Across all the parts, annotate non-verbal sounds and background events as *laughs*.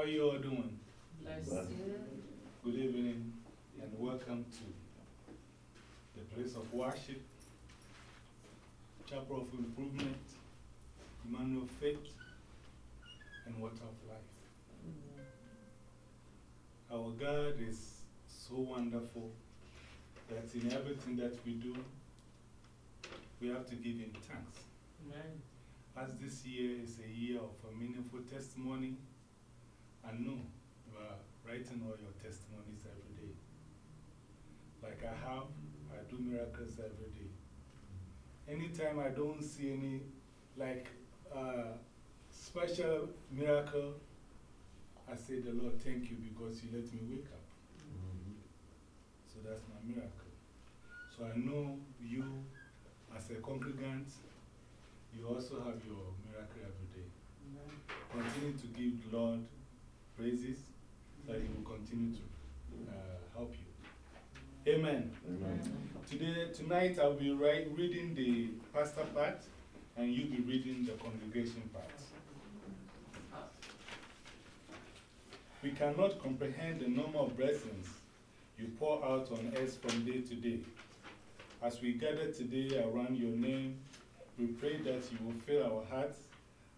all doing? Bless you. Good evening and welcome to the place of worship, Chapel of Improvement, Emmanuel Faith, and Water of Life. Mm-hmm. Our God is so wonderful that in everything that we do, we have to give Him thanks. Amen. As this year is a year of a meaningful testimony, I know you are writing all your testimonies every day. Like I have, I do miracles every day. Anytime I don't see any, like, uh, special miracle, I say, The Lord, thank you because you let me wake up. So that's my miracle. So I know you, as a congregant, you also have your miracle every day. Amen. Continue to give the Lord praises so He will continue to uh, help you. Amen. Amen. Today, tonight, I'll be reading the pastor part and you'll be reading the congregation part. We cannot comprehend the number of blessings you pour out on us from day to day. As we gather today around your name, we pray that you will fill our hearts,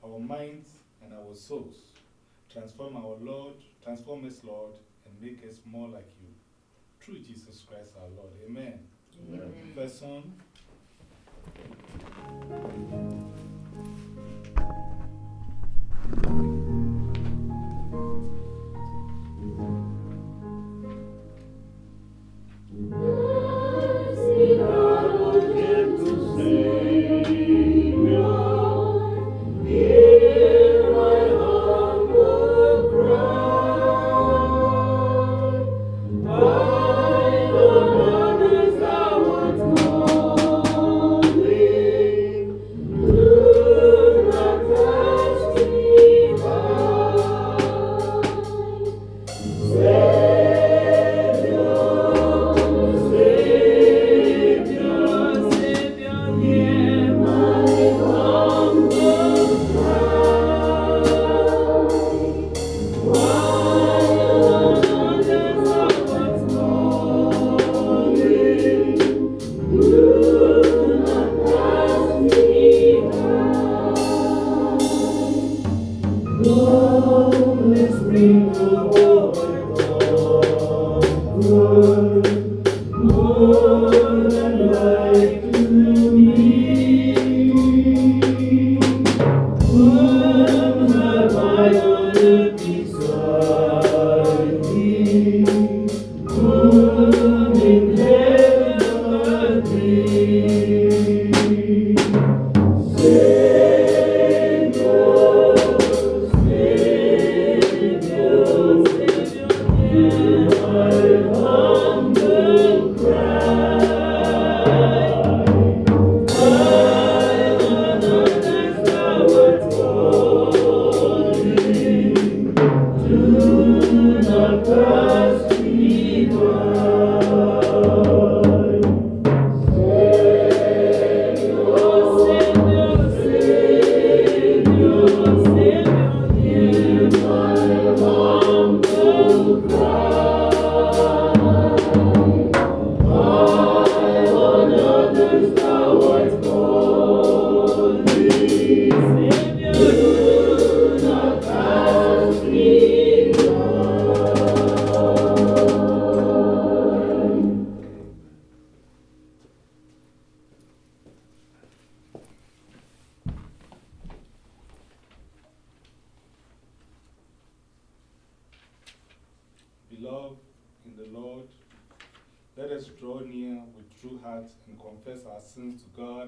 our minds, and our souls. Transform our Lord, transform us, Lord, and make us more like you. Through Jesus Christ our Lord. Amen. Amen. First song.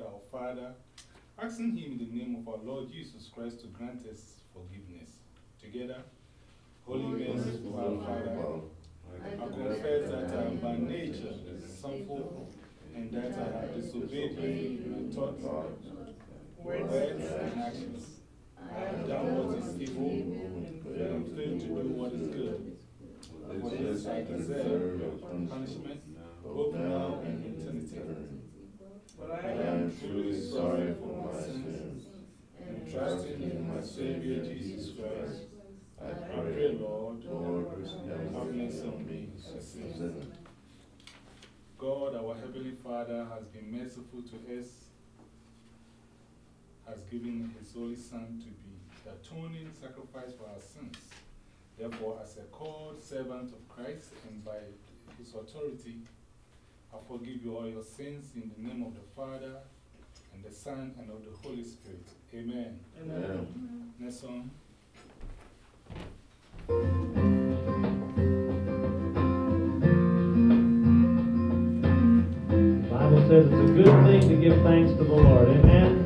Our Father, asking Him in the name of our Lord Jesus Christ to grant us forgiveness. Together, Holy merciful our Father, I confess that I am by nature sinful and that I have disobeyed you in my thoughts, words, and actions. I have done what is evil and i failed to do what is good. For this I deserve punishment, both now and in. But I am truly sorry for my sins, and trusting in my Savior Jesus Christ, I pray, Lord, Lord, have mercy on me, a sinner. God, our Heavenly Father, has been merciful to us, has given His only Son to be the atoning sacrifice for our sins. Therefore, as a called servant of Christ and by His authority, I forgive you all your sins in the name of the Father, and the Son, and of the Holy Spirit. Amen. Amen. Next song. The Bible says it's a good thing to give thanks to the Lord. Amen.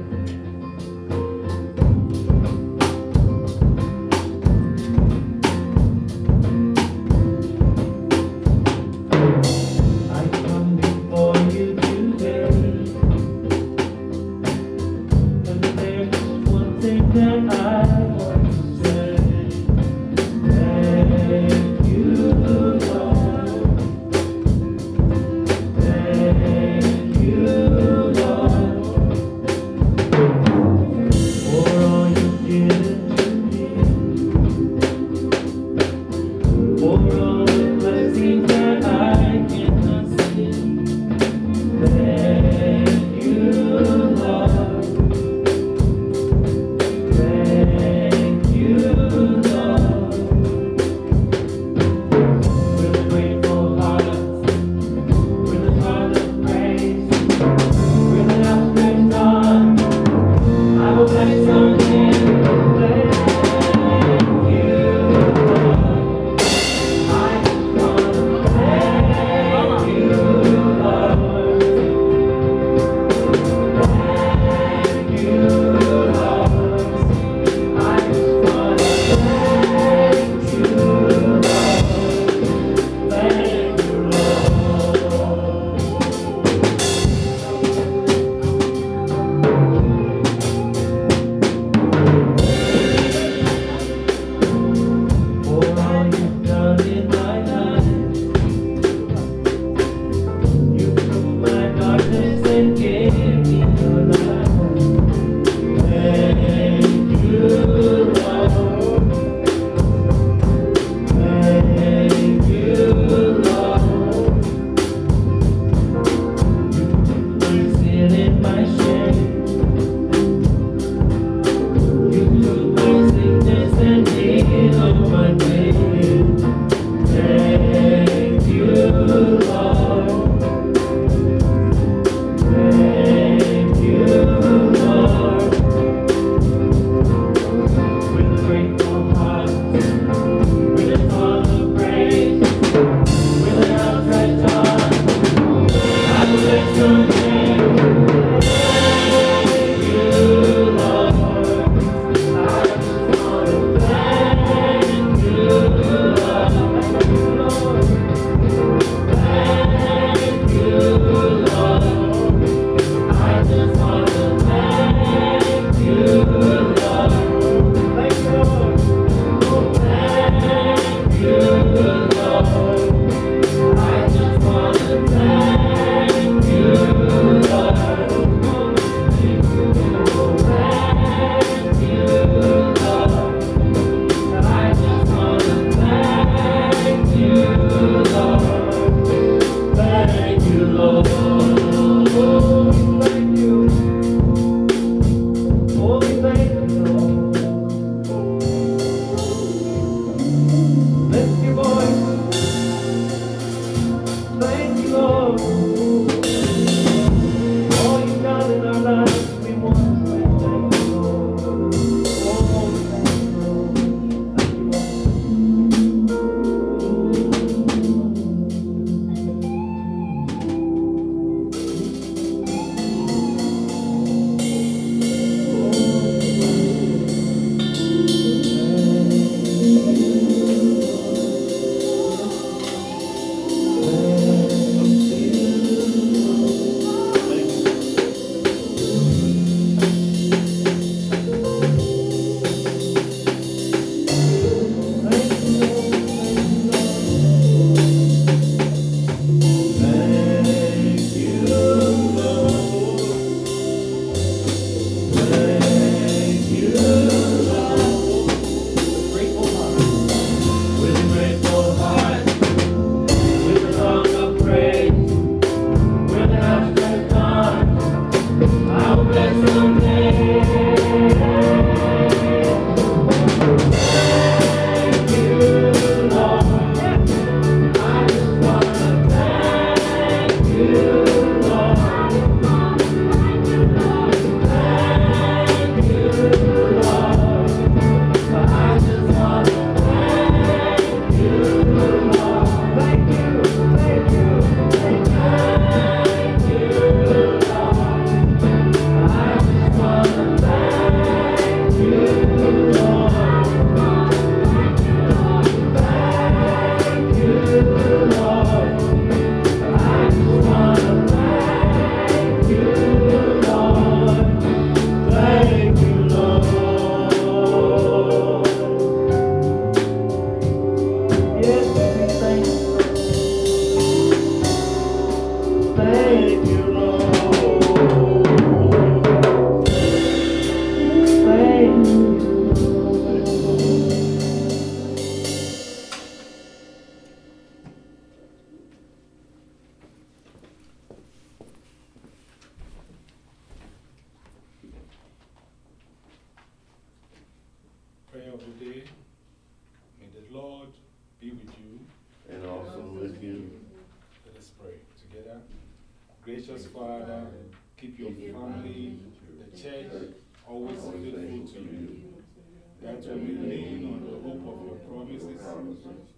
Promises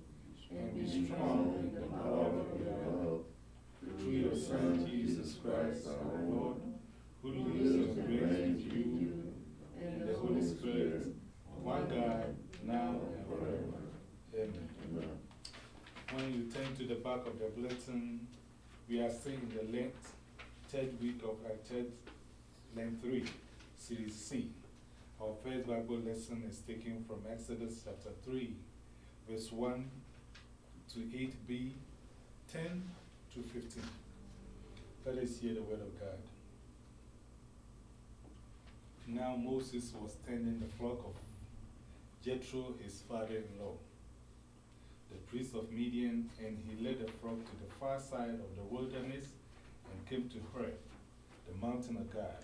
and be strong in the power of your love. Through your Son, Jesus Christ, our Lord, who lives and reigns with you and the Holy Spirit, one God, now and forever. Amen. When you turn to the back of the bulletin, we are still in the Lent, third week of our third Lent 3, Series C. Our first Bible lesson is taken from Exodus chapter 3, verse 1 to 8b, 10 to 15. Let us hear the word of God. Now Moses was tending the flock of Jethro, his father in law, the priest of Midian, and he led the flock to the far side of the wilderness and came to Horeb, the mountain of God.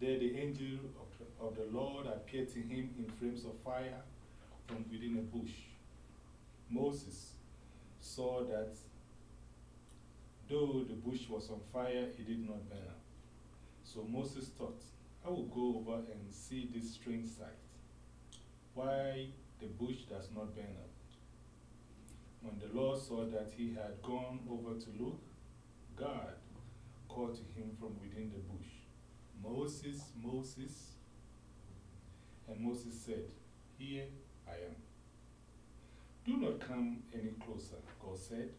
There the angel of the, of the Lord appeared to him in flames of fire from within a bush. Moses saw that though the bush was on fire, it did not burn up. So Moses thought, I will go over and see this strange sight. Why the bush does not burn up. When the Lord saw that he had gone over to look, God called to him from within the bush, Moses, Moses. And Moses said, Here I am. Do not come any closer, God said.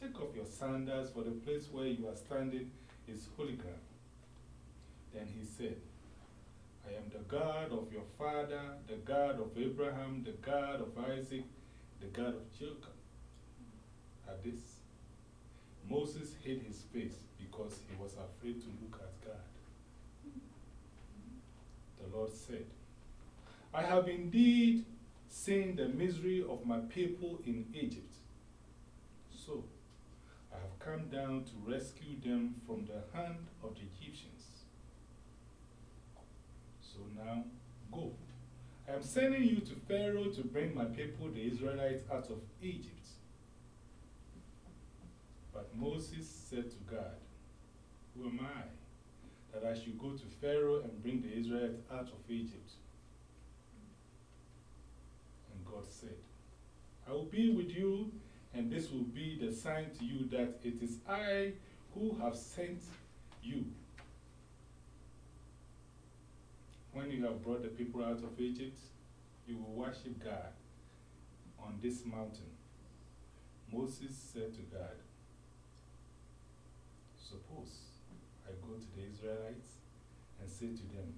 Take off your sandals, for the place where you are standing is holy ground. Then he said, I am the God of your father, the God of Abraham, the God of Isaac, the God of Jacob. At this, Moses hid his face because he was afraid to look at God. The Lord said, I have indeed seen the misery of my people in Egypt. So, I have come down to rescue them from the hand of the Egyptians. So now, go. I am sending you to Pharaoh to bring my people, the Israelites, out of Egypt. But Moses said to God, Who am I that I should go to Pharaoh and bring the Israelites out of Egypt? God said, I will be with you, and this will be the sign to you that it is I who have sent you. When you have brought the people out of Egypt, you will worship God on this mountain. Moses said to God, Suppose I go to the Israelites and say to them,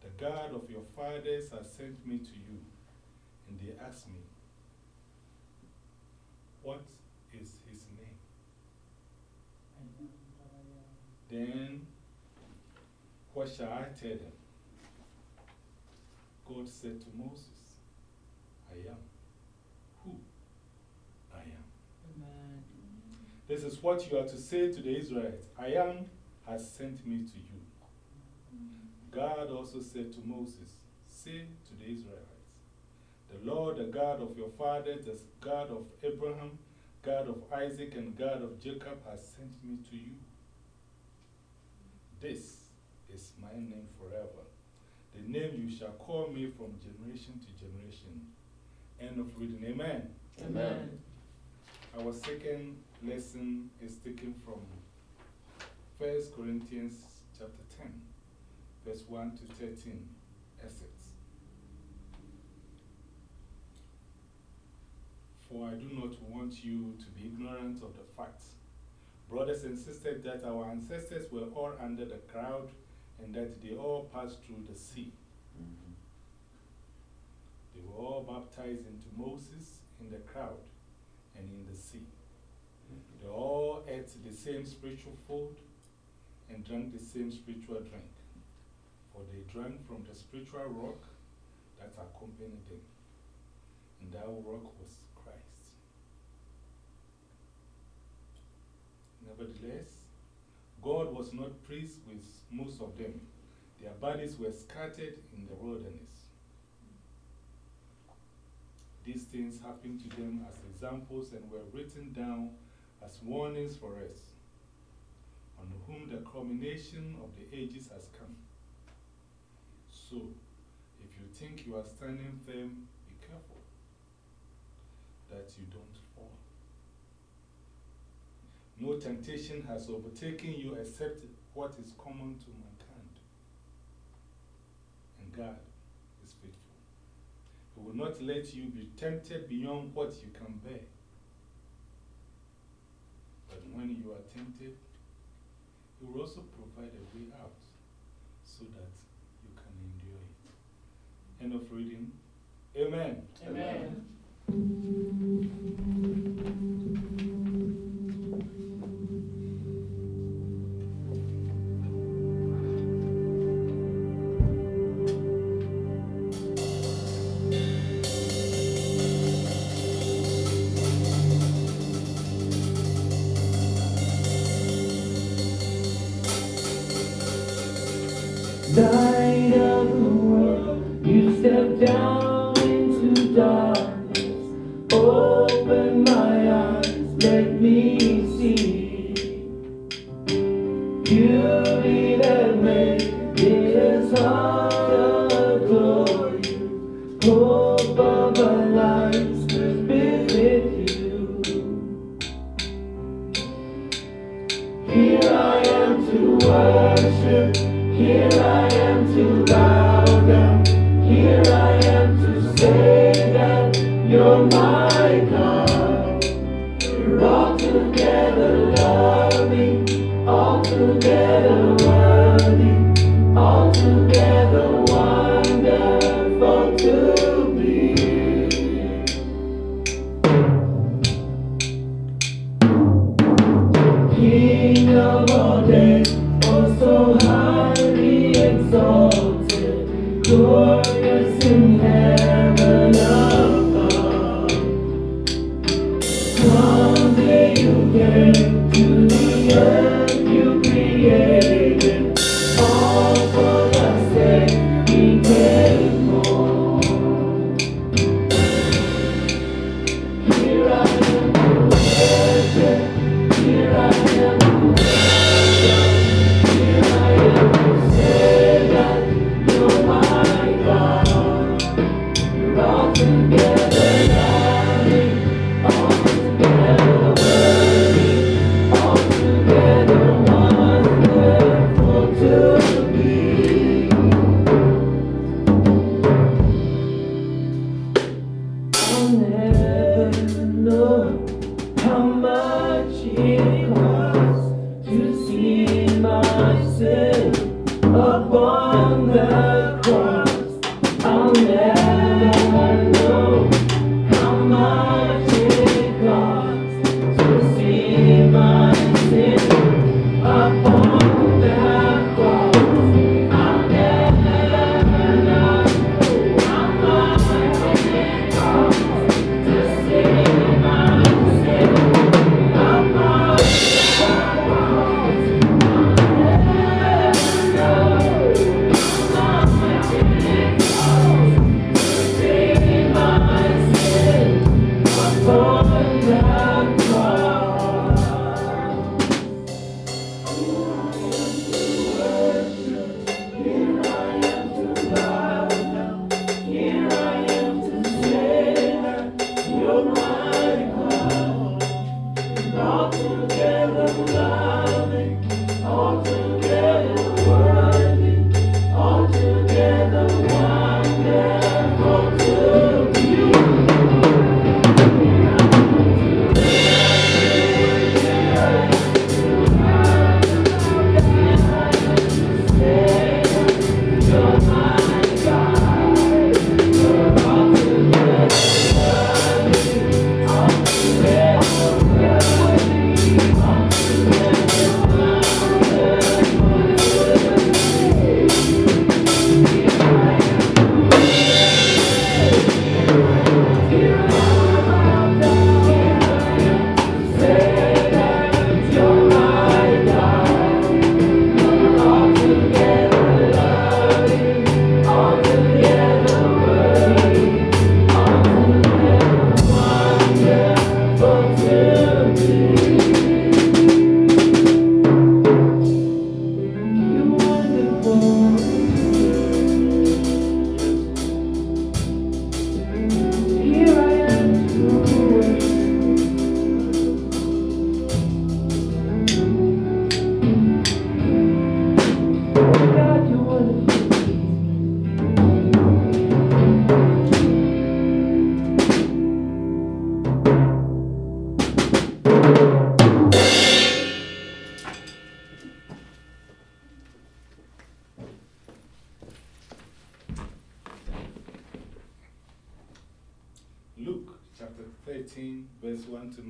The God of your fathers has sent me to you. And they ask me, What is his name? Then what shall I tell them? God said to Moses, I am who I am. This is what you are to say to the Israelites I am has sent me to you. God also said to Moses, Say to the Israelites, The Lord, the God of your fathers, the God of Abraham, God of Isaac, and God of Jacob, has sent me to you. This is my name forever, the name you shall call me from generation to generation. End of reading. Amen. Amen. Our second lesson is taken from 1 Corinthians chapter 10, verse 1 to 13, Essex. For I do not want you to be ignorant of the fact, brothers and sisters, that our ancestors were all under the cloud and that they all passed through the sea. Mm-hmm. They were all baptized into Moses in the crowd and in the sea. Mm-hmm. They all ate the same spiritual food and drank the same spiritual drink, for they drank from the spiritual rock that accompanied them, and that rock was Christ. Nevertheless, God was not pleased with most of them. Their bodies were scattered in the wilderness. these things happened to them as examples and were written down as warnings for us, on whom the culmination of the ages has come. So, if you think you are standing firm, be careful that you don't. No temptation has overtaken you except what is common to mankind. And God is faithful. He will not let you be tempted beyond what you can bear. But when you are tempted, He will also provide a way out so that you can endure it. End of reading. Amen. Amen. Light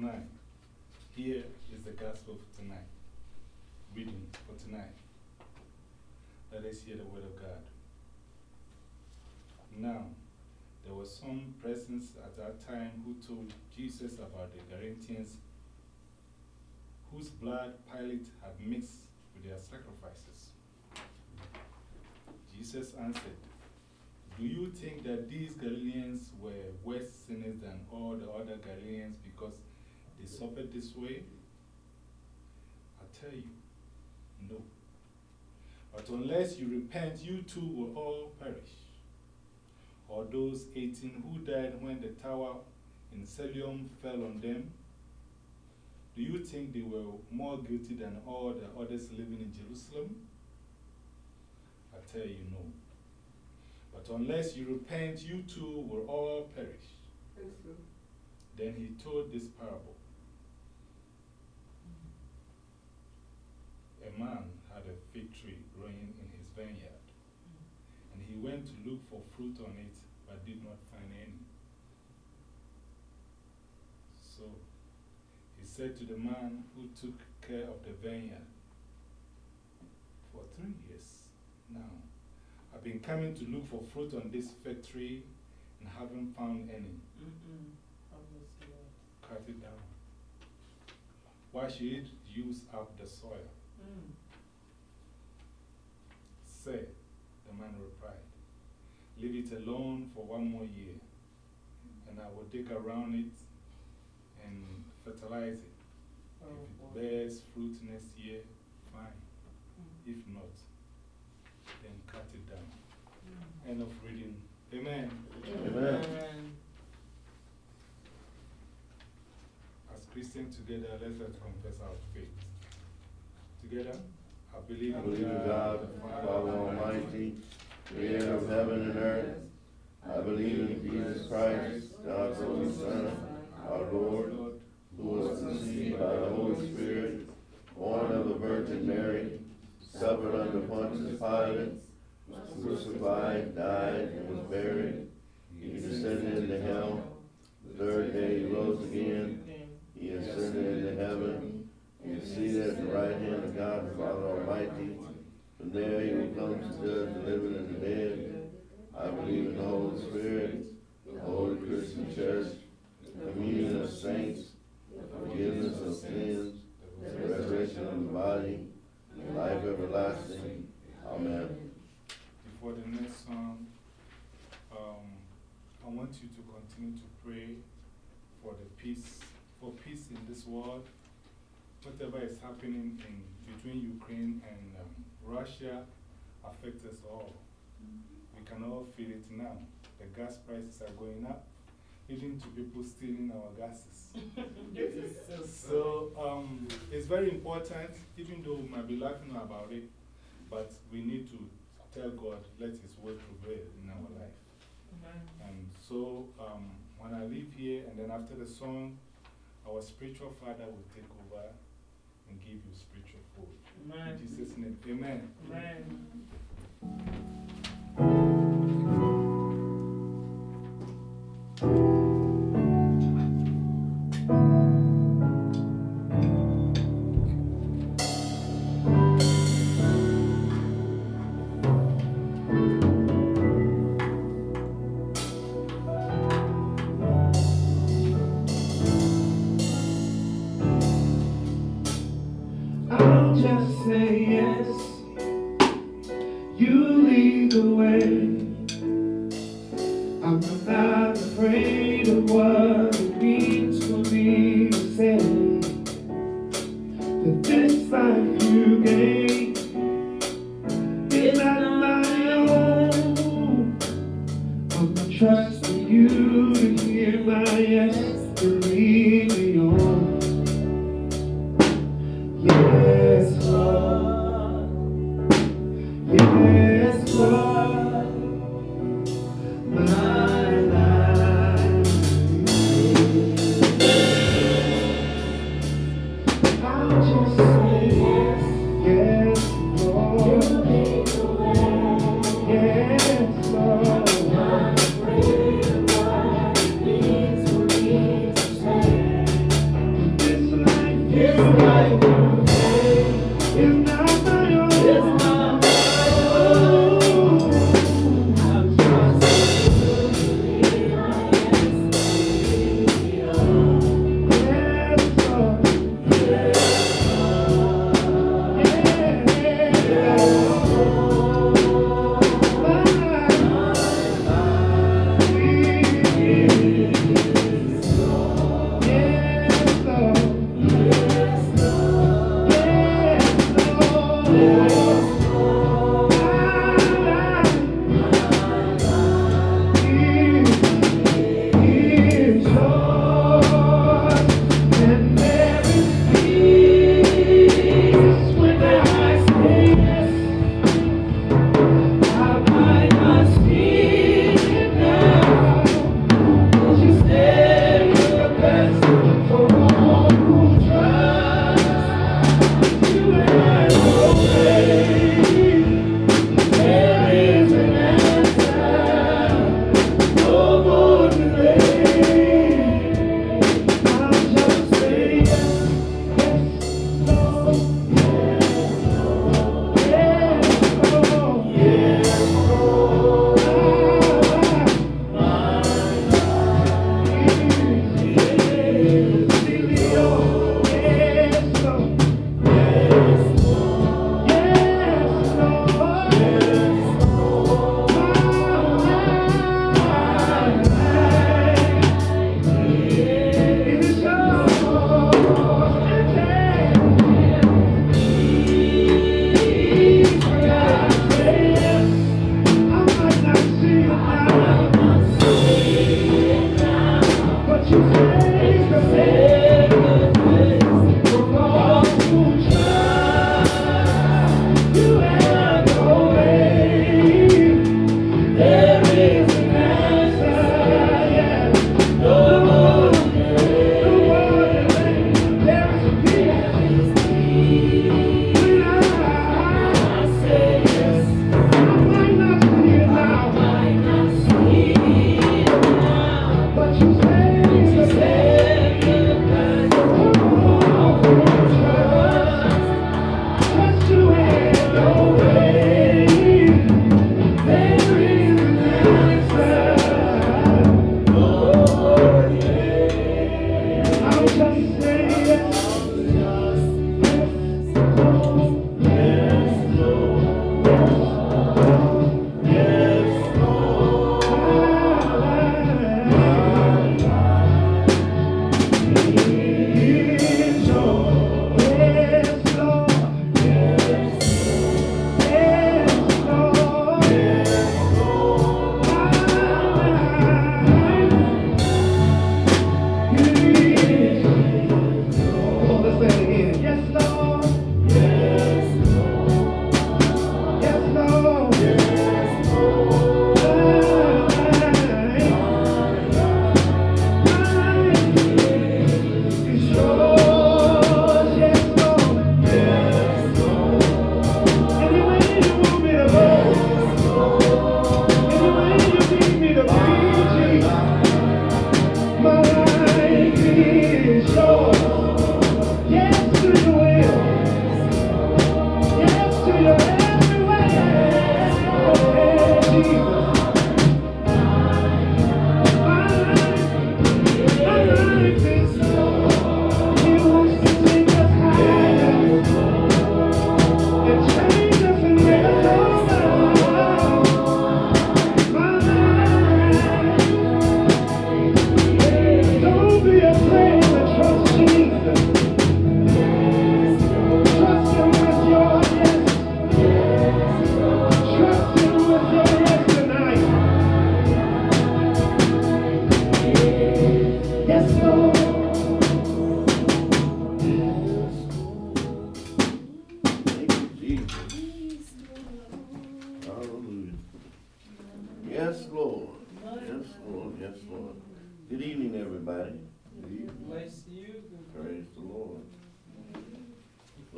9. Here is the gospel for tonight. Reading for tonight. Let us hear the word of God. Now, there were some persons at that time who told Jesus about the Corinthians whose blood Pilate had mixed with their sacrifices. Jesus answered, Do you think that these Galileans were worse sinners than all the other Galileans because they suffered this way? I tell you, no. But unless you repent, you too will all perish. Or those 18 who died when the tower in Siloam fell on them? Do you think they were more guilty than all the others living in Jerusalem? I tell you, no. But unless you repent, you too will all perish. Then he told this parable. A man had a fig tree growing in his vineyard, and he went to look for fruit on it, but did not find any. So he said to the man who took care of the vineyard, For three years now, I've been coming to look for fruit on this fig tree and haven't found any. Cut it down. Why should it use up the soil? Say, the man replied, Leave it alone for one more year, and I will dig around it and fertilize it. If it oh, bears fruit next year, fine. Mm. If not, then cut it down. Mm. End of reading. Amen. Amen. As Christians together, let us confess our faith. Together, I believe I in believe in God, God, the Father Almighty, creator of heaven and earth. I believe in Jesus Christ, God's only Son, our Lord, who was conceived by the Holy Spirit, born of the Virgin Mary, suffered under Pontius Pilate, was crucified, died, and was buried. He descended into hell. The third day he rose again. He ascended into heaven. He is seated at the right hand of God, the Father Almighty. From there he will come to judge the living and the dead. I believe in the Holy Spirit, the Holy Christian Church, the communion of saints, the forgiveness of sins, the resurrection of the body, and life everlasting. Amen. Before the next song, um, I want you to continue to pray for the peace, for peace in this world. Whatever is happening in between Ukraine and um, Russia affects us all. We can all feel it now. The gas prices are going up, leading to people stealing our gases. *laughs* So um, it's very important, even though we might be laughing about it, but we need to tell God, let His word prevail in our life. And so um, when I leave here and then after the song, our spiritual father will take over and give you spiritual food. In Jesus' name, amen. I'll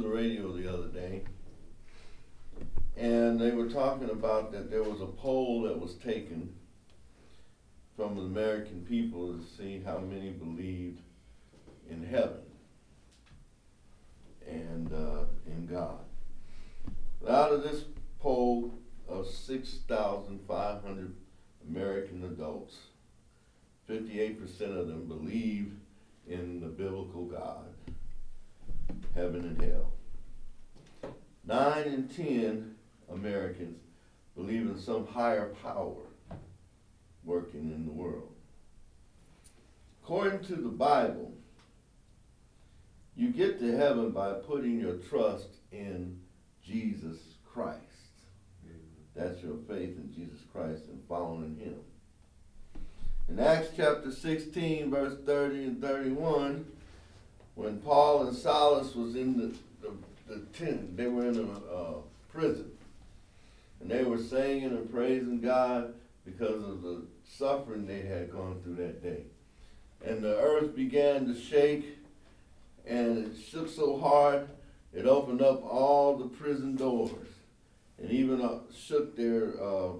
the radio the other day, and they were talking about that there was a poll that was taken from the American people to see how many believed in heaven and uh, in God. Out of this poll of 6,500 American adults, 58% of them believe in the biblical God heaven and hell. Nine in ten Americans believe in some higher power working in the world. According to the Bible, you get to heaven by putting your trust in Jesus Christ. That's your faith in Jesus Christ and following Him. In Acts chapter 16, verse 30 and 31, when Paul and Silas was in the, the, the tent, they were in a uh, prison. And they were singing and praising God because of the suffering they had gone through that day. And the earth began to shake, and it shook so hard, it opened up all the prison doors, and even uh, shook their uh,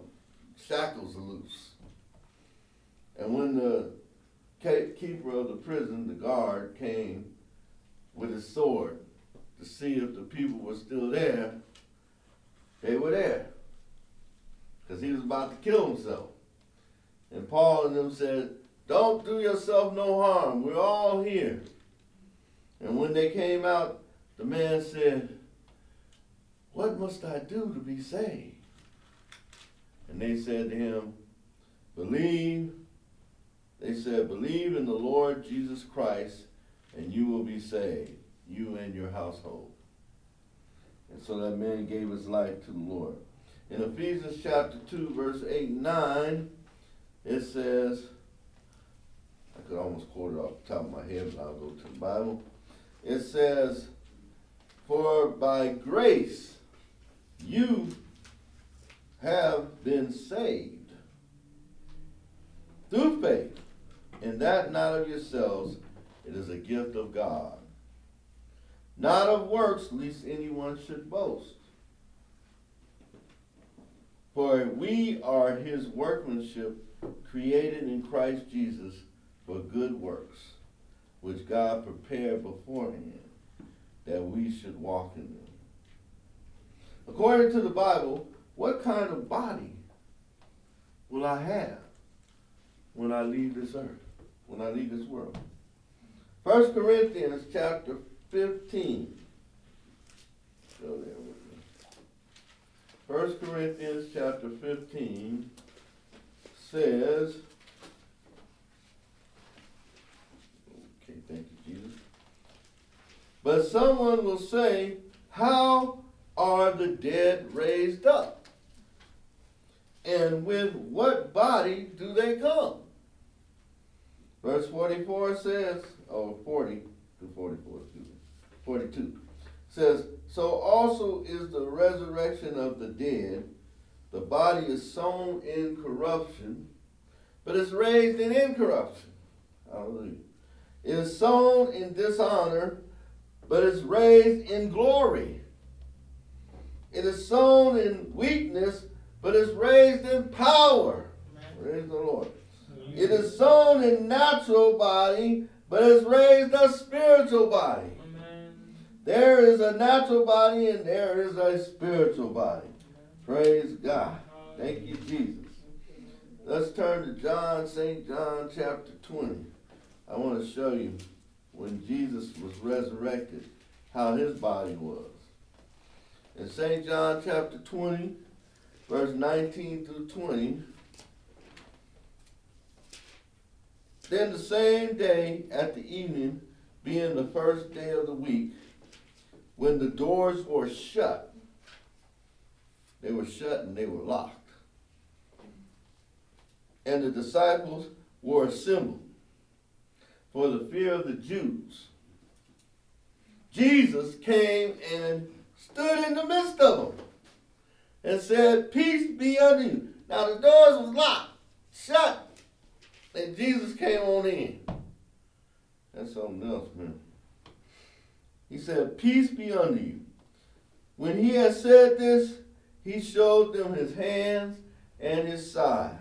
shackles loose. And when the keeper of the prison, the guard, came with his sword to see if the people were still there, they were there. Because he was about to kill himself. And Paul and them said, Don't do yourself no harm. We're all here. And when they came out, the man said, What must I do to be saved? And they said to him, Believe. They said, Believe in the Lord Jesus Christ and you will be saved, you and your household. And so that man gave his life to the Lord. In Ephesians chapter 2, verse 8 and 9, it says, I could almost quote it off the top of my head, but I'll go to the Bible. It says, For by grace you have been saved through faith, and that not of yourselves, it is a gift of God. Not of works, lest anyone should boast. For we are his workmanship, created in Christ Jesus for good works, which God prepared beforehand that we should walk in them. According to the Bible, what kind of body will I have when I leave this earth, when I leave this world? First Corinthians chapter 15. Go there with me. First Corinthians chapter 15 says, okay, thank you, Jesus. But someone will say, How are the dead raised up? And with what body do they come? Verse 44 says, or 40 to 44, excuse me, 42 says, So also is the resurrection of the dead. The body is sown in corruption, but is raised in incorruption. Hallelujah. It is sown in dishonor, but is raised in glory. It is sown in weakness, but is raised in power. Praise the Lord. It is sown in natural body, but is raised a spiritual body. There is a natural body and there is a spiritual body. Praise God. Thank you, Jesus. Let's turn to John, St. John chapter 20. I want to show you when Jesus was resurrected, how his body was. In St. John chapter 20, verse 19 through 20, then the same day at the evening, being the first day of the week, when the doors were shut, they were shut and they were locked. And the disciples were assembled for the fear of the Jews. Jesus came and stood in the midst of them and said, Peace be unto you. Now the doors was locked, shut, and Jesus came on in. That's something else, man. He said, Peace be unto you. When he had said this, he showed them his hands and his side.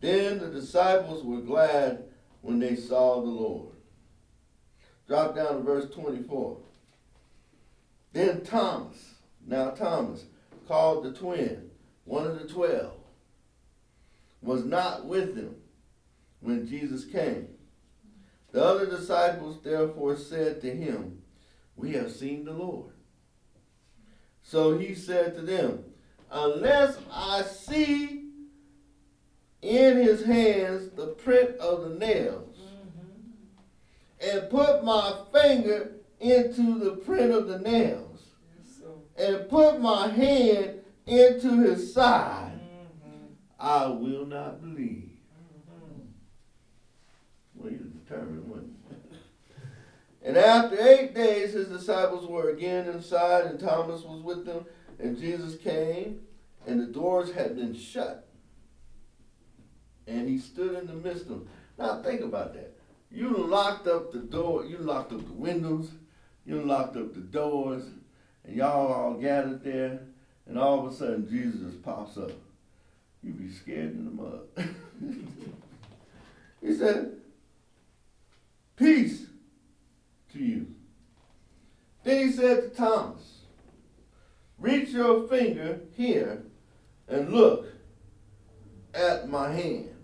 Then the disciples were glad when they saw the Lord. Drop down to verse 24. Then Thomas, now Thomas, called the twin, one of the twelve, was not with them when Jesus came. The other disciples therefore said to him, We have seen the Lord. So he said to them, Unless I see in his hands the print of the nails, mm-hmm. and put my finger into the print of the nails, and put my hand into his side, mm-hmm. I will not believe. Well, you determined, wasn't you? And after eight days, his disciples were again inside, and Thomas was with them. And Jesus came, and the doors had been shut. And he stood in the midst of them. Now, think about that. You locked up the door, you locked up the windows, you locked up the doors, and y'all all gathered there, and all of a sudden Jesus pops up. You'd be scared in the mud. *laughs* he said, Peace to you. Then he said to Thomas, Reach your finger here and look at my hands.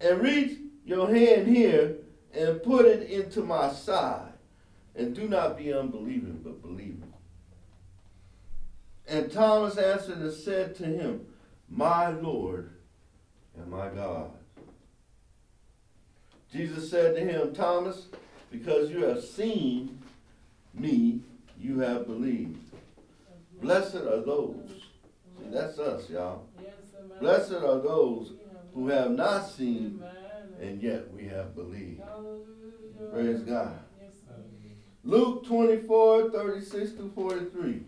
And reach your hand here and put it into my side. And do not be unbelieving, but believing. And Thomas answered and said to him, My Lord and my God. Jesus said to him, Thomas, because you have seen me, you have believed. Blessed are those. See, that's us, y'all. Blessed are those who have not seen and yet we have believed. Praise God. Luke 24, 36 to 43.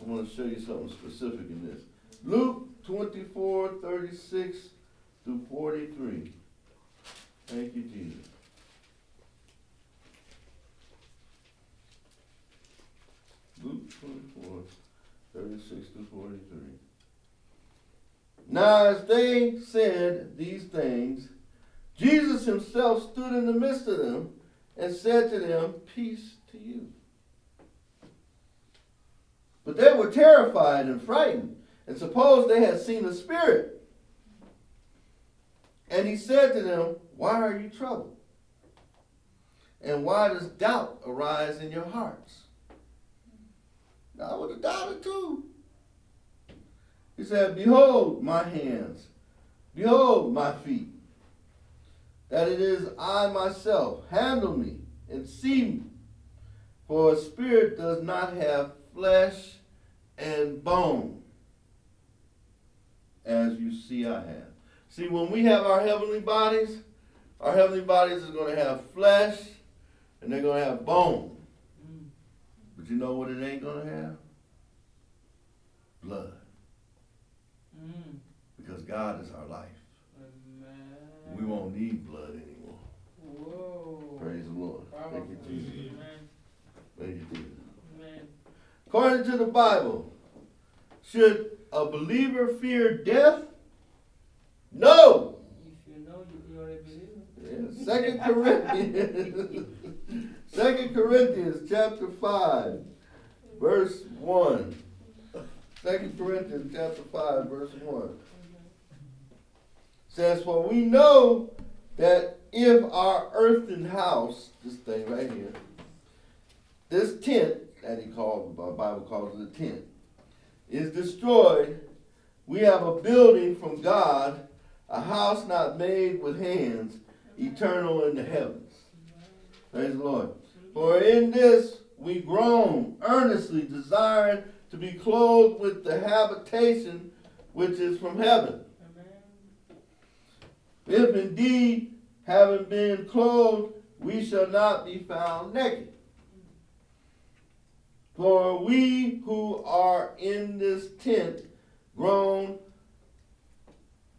I want to show you something specific in this. Luke 24, 36 through 43. Thank you, Jesus. Luke 24, 36 through 43. Now, as they said these things, Jesus himself stood in the midst of them and said to them, Peace to you. But they were terrified and frightened and supposed they had seen a spirit. And he said to them, Why are you troubled? And why does doubt arise in your hearts? I would have doubted too. He said, Behold my hands, behold my feet, that it is I myself. Handle me and see me. For a spirit does not have flesh and bone, as you see I have. See, when we have our heavenly bodies, our heavenly bodies are going to have flesh and they're going to have bone. But you know what it ain't going to have? Blood. Mm. Because God is our life. Amen. We won't need blood anymore. Whoa. Praise the Lord. Thank you, Jesus. Amen. Thank you, Jesus. Amen. According to the Bible, should a believer fear death? No. If you know you, you're a Yeah, Second Corinthians. Second Corinthians chapter five, verse one. Second Corinthians chapter five, verse one. Says, For we know that if our earthen house, this thing right here, this tent that he called, the Bible calls it a tent, is destroyed, we have a building from God, a house not made with hands, eternal in the heavens. Praise the Lord. For in this we groan, earnestly desiring to be clothed with the habitation which is from heaven. Amen. If indeed, having been clothed, we shall not be found naked. For we who are in this tent groan,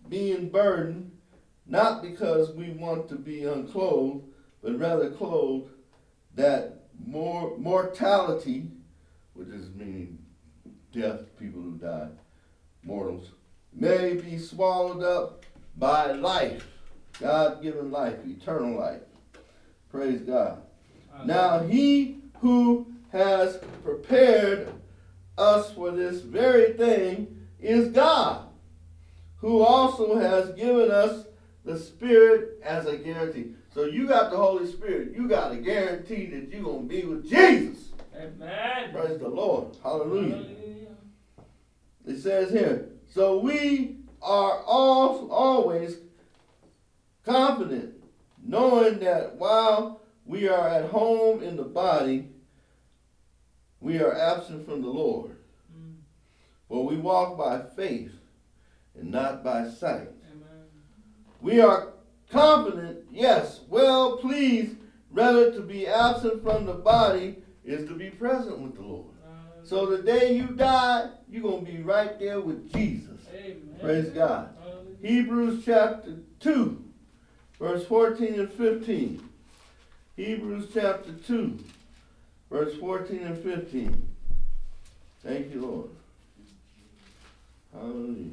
being burdened, not because we want to be unclothed, but rather clothed, that more mortality, which is meaning death, people who die, mortals, may be swallowed up by life, God given life, eternal life. Praise God. Now, he who has prepared us for this very thing is God, who also has given us the Spirit as a guarantee. So you got the Holy Spirit. You got a guarantee that you're going to be with Jesus. Amen. Praise the Lord. Hallelujah. Hallelujah. It says here, so we are all always confident, knowing that while we are at home in the body, we are absent from the Lord. Mm. For we walk by faith and not by sight. We are confident, yes, well pleased, rather to be absent from the body is to be present with the Lord. So the day you die, you're going to be right there with Jesus. Amen. Praise God. Hallelujah. Hebrews chapter 2, verse 14 and 15. Hebrews chapter 2, verse 14 and 15. Thank you, Lord. Hallelujah.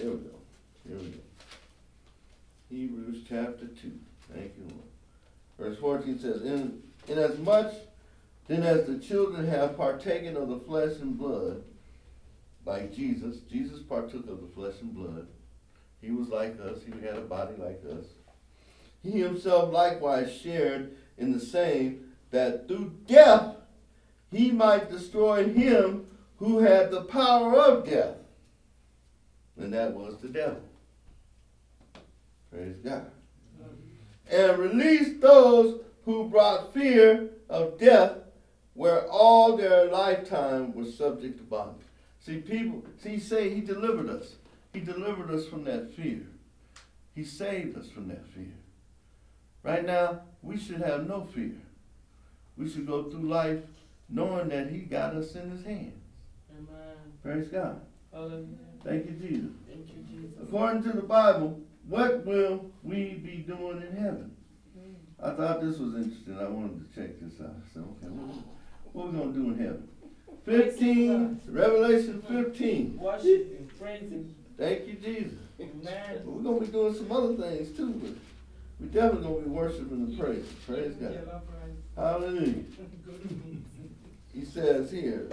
There we go. Here we go. Hebrews chapter 2. Thank you, Lord. Verse 14 says, In, Inasmuch then as the children have partaken of the flesh and blood, like Jesus, Jesus partook of the flesh and blood. He was like us, he had a body like us. He himself likewise shared in the same, that through death he might destroy him who had the power of death. And that was the devil. Praise God. And release those who brought fear of death where all their lifetime was subject to bondage. See, people, see, say he delivered us. He delivered us from that fear. He saved us from that fear. Right now, we should have no fear. We should go through life knowing that He got us in His hands. Amen. Praise God. Hallelujah. Thank you, Jesus. Thank you, Jesus. According to the Bible, what will we be doing in heaven? Mm. I thought this was interesting. I wanted to check this out. So, okay, what, what we gonna do in heaven? Fifteen, Revelation fifteen. Worship Him, praise Him. Thank you, Jesus. Amen. We're gonna be doing some other things too, but we definitely gonna be worshiping and praising. Praise God. Hallelujah. *laughs* He says here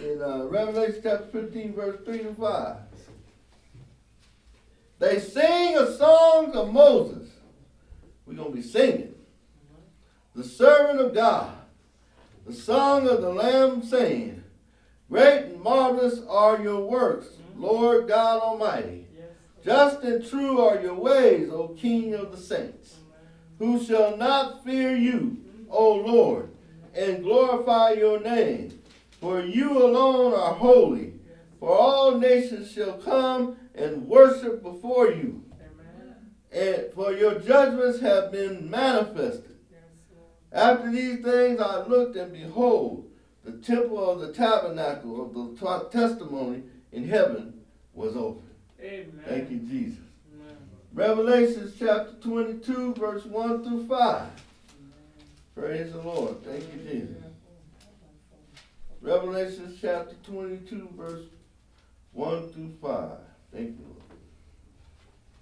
in uh, Revelation chapter 15, verse 3 to 5. They sing a song of Moses. We're going to be singing. The servant of God. The song of the Lamb saying, Great and marvelous are your works, Lord God Almighty. Just and true are your ways, O King of the saints. Who shall not fear you, O Lord, and glorify your name? For you alone are holy. For all nations shall come and worship before you. Amen. And for your judgments have been manifested. Yes, After these things I looked, and behold, the temple of the tabernacle of the testimony in heaven was open. Amen. Thank you, Jesus. Amen. Revelations chapter 22, verse 1 through 5. Praise the Lord. Thank you, Jesus. Revelation chapter 22, verse 1 through 5. Thank you, Lord.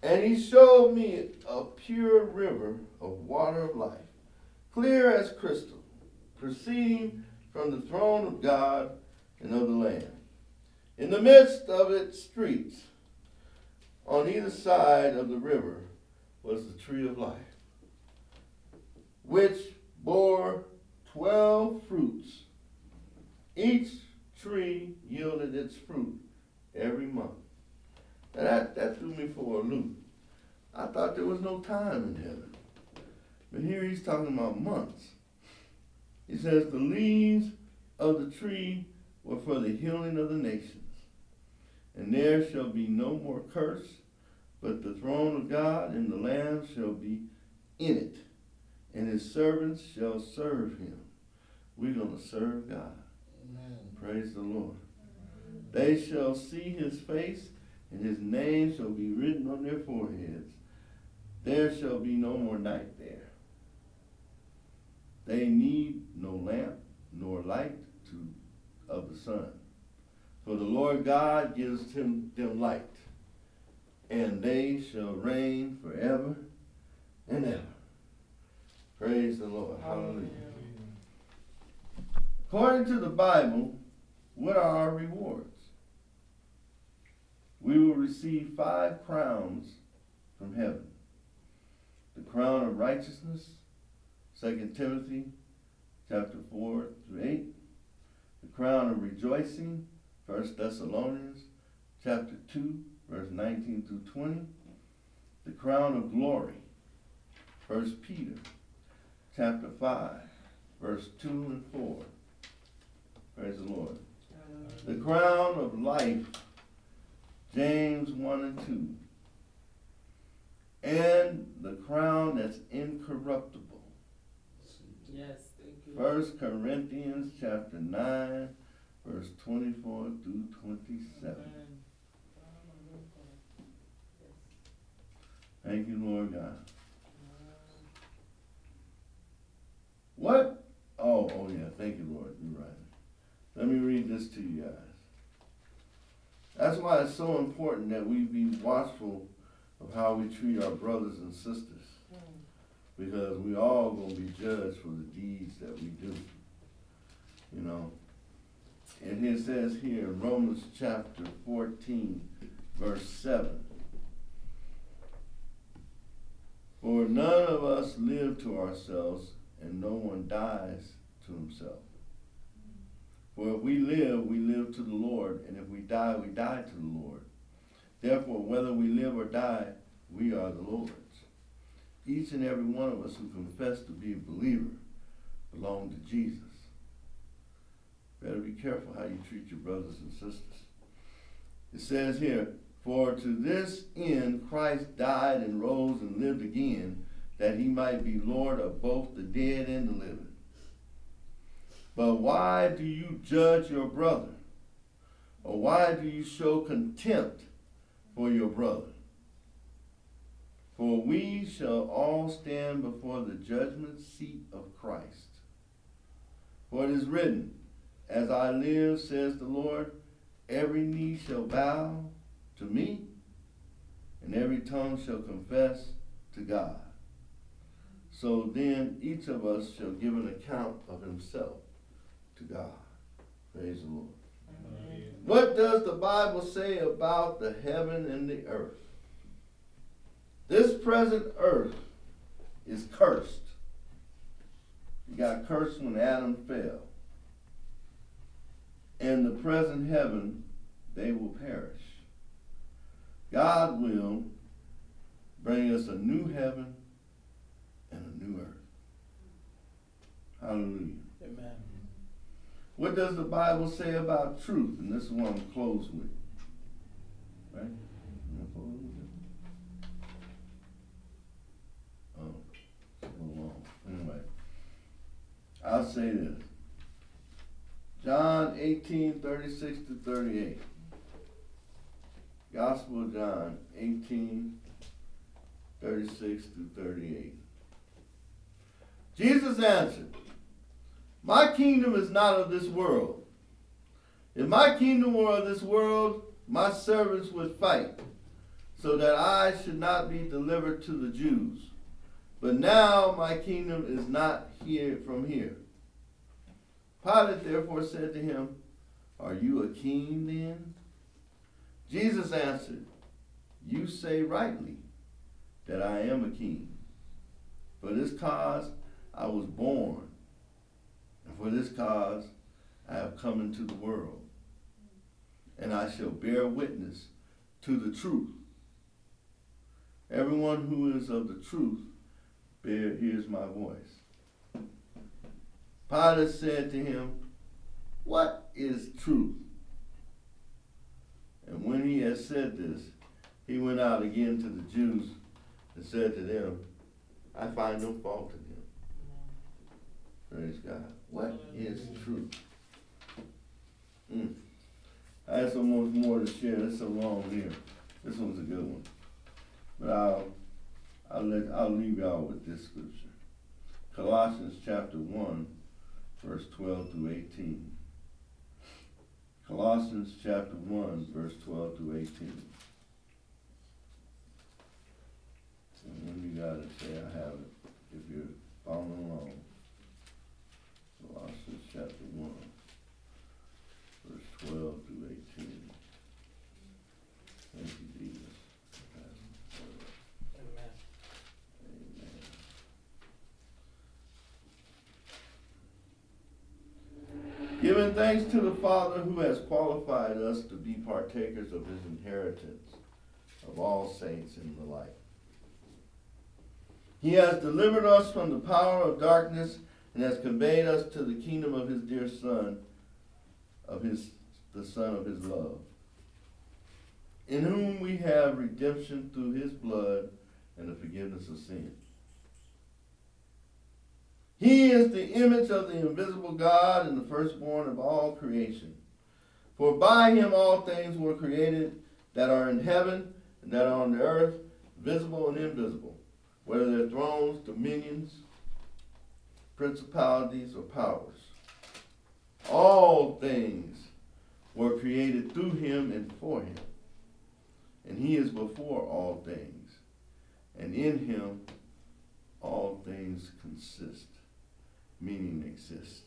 And he showed me a pure river of water of life, clear as crystal, proceeding from the throne of God and of the Lamb. In the midst of its streets, on either side of the river, was the tree of life, which bore twelve fruits. Each tree yielded its fruit every month. Now that, that threw me for a loop. I thought there was no time in heaven. But here he's talking about months. He says, The leaves of the tree were for the healing of the nations. And there shall be no more curse, but the throne of God and the Lamb shall be in it, and his servants shall serve him. We're going to serve God. Praise the Lord. They shall see his face, and his name shall be written on their foreheads. There shall be no more night there. They need no lamp nor light to, of the sun. For the Lord God gives him them light, and they shall reign forever and ever. Praise the Lord. Hallelujah. According to the Bible, what are our rewards? We will receive five crowns from heaven. The crown of righteousness, 2 Timothy chapter 4 through 8. The crown of rejoicing, 1 Thessalonians chapter 2, verse 19 through 20. The crown of glory, 1 Peter chapter 5, verse 2 and 4. Praise the Lord. The crown of life, James 1 and 2. And the crown that's incorruptible, Yes, thank you. First Corinthians chapter 9, verse 24 through 27. Amen. Thank you, Lord God. What? Oh, oh yeah, thank you, Lord. You're right. Let me read this to you guys. That's why it's so important that we be watchful of how we treat our brothers and sisters. Because we all gonna be judged for the deeds that we do. You know. And it says here in Romans chapter fourteen, verse seven. For none of us live to ourselves, and no one dies to himself. For if we live, we live to the Lord, and if we die, we die to the Lord. Therefore, whether we live or die, we are the Lord's. Each and every one of us who confess to be a believer belong to Jesus. Better be careful how you treat your brothers and sisters. It says here, For to this end Christ died and rose and lived again, that he might be Lord of both the dead and the living. But why do you judge your brother? Or why do you show contempt for your brother? For we shall all stand before the judgment seat of Christ. For it is written, As I live, says the Lord, every knee shall bow to me, and every tongue shall confess to God. So then each of us shall give an account of himself to God. Praise the Lord. What does the Bible say about the heaven and the earth? This present earth is cursed. It got cursed when Adam fell. And the present heaven, they will perish. God will bring us a new heaven and a new earth. Hallelujah. Amen. What does the Bible say about truth? And this is what I'm close with. Right? Oh, long. Anyway, I'll say this. John 18, 36 to 38. Gospel of John 18, 36 to 38. Jesus answered, My kingdom is not of this world. If my kingdom were of this world, my servants would fight, so that I should not be delivered to the Jews. But now my kingdom is not here from here. Pilate therefore said to him, Are you a king then? Jesus answered, You say rightly that I am a king. For this cause I was born, for this cause I have come into the world. And I shall bear witness to the truth. Everyone who is of the truth bear, hears my voice. Pilate said to him, What is truth? And when he had said this, he went out again to the Jews and said to them, I find no fault in. Praise God. What is truth? Mm. I have so much more to share. It's so long here. This one's a good one. But I'll I'll let I'll leave y'all with this scripture. Colossians chapter one, verse twelve through eighteen. Colossians chapter one, verse twelve through eighteen. And when you got it, say I have it. If you're following along. Colossians chapter one, verse twelve through eighteen. Thank you, Jesus. Amen. Amen. Giving thanks to the Father who has qualified us to be partakers of his inheritance of all saints in the light. He has delivered us from the power of darkness and has conveyed us to the kingdom of his dear Son, of his the Son of his love, in whom we have redemption through his blood and the forgiveness of sin. He is the image of the invisible God and the firstborn of all creation. For by him all things were created that are in heaven and that are on the earth, visible and invisible, whether they're thrones, dominions, principalities, or powers. All things were created through him and for him. And he is before all things. And in him all things consist, meaning exist.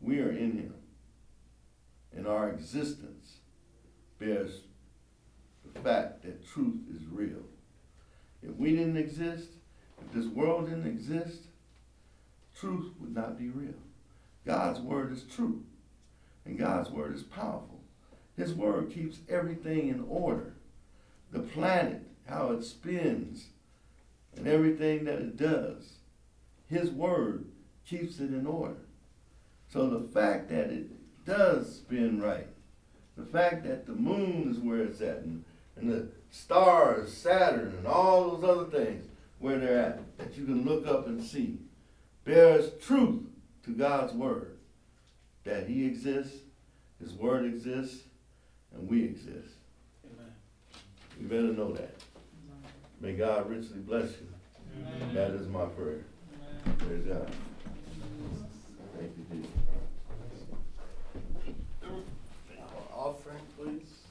We are in him. And our existence bears the fact that truth is real. If we didn't exist, if this world didn't exist, truth would not be real. God's word is true, and God's word is powerful. His word keeps everything in order. The planet, how it spins, and everything that it does. His word keeps it in order. So the fact that it does spin right, the fact that the moon is where it's at, and, and the stars, Saturn, and all those other things where they're at, that you can look up and see, bears truth to God's word that He exists, His word exists, and we exist. Amen. You better know that. May God richly bless you. That is my prayer. Praise God. Thank you, Jesus. Our Offering, please.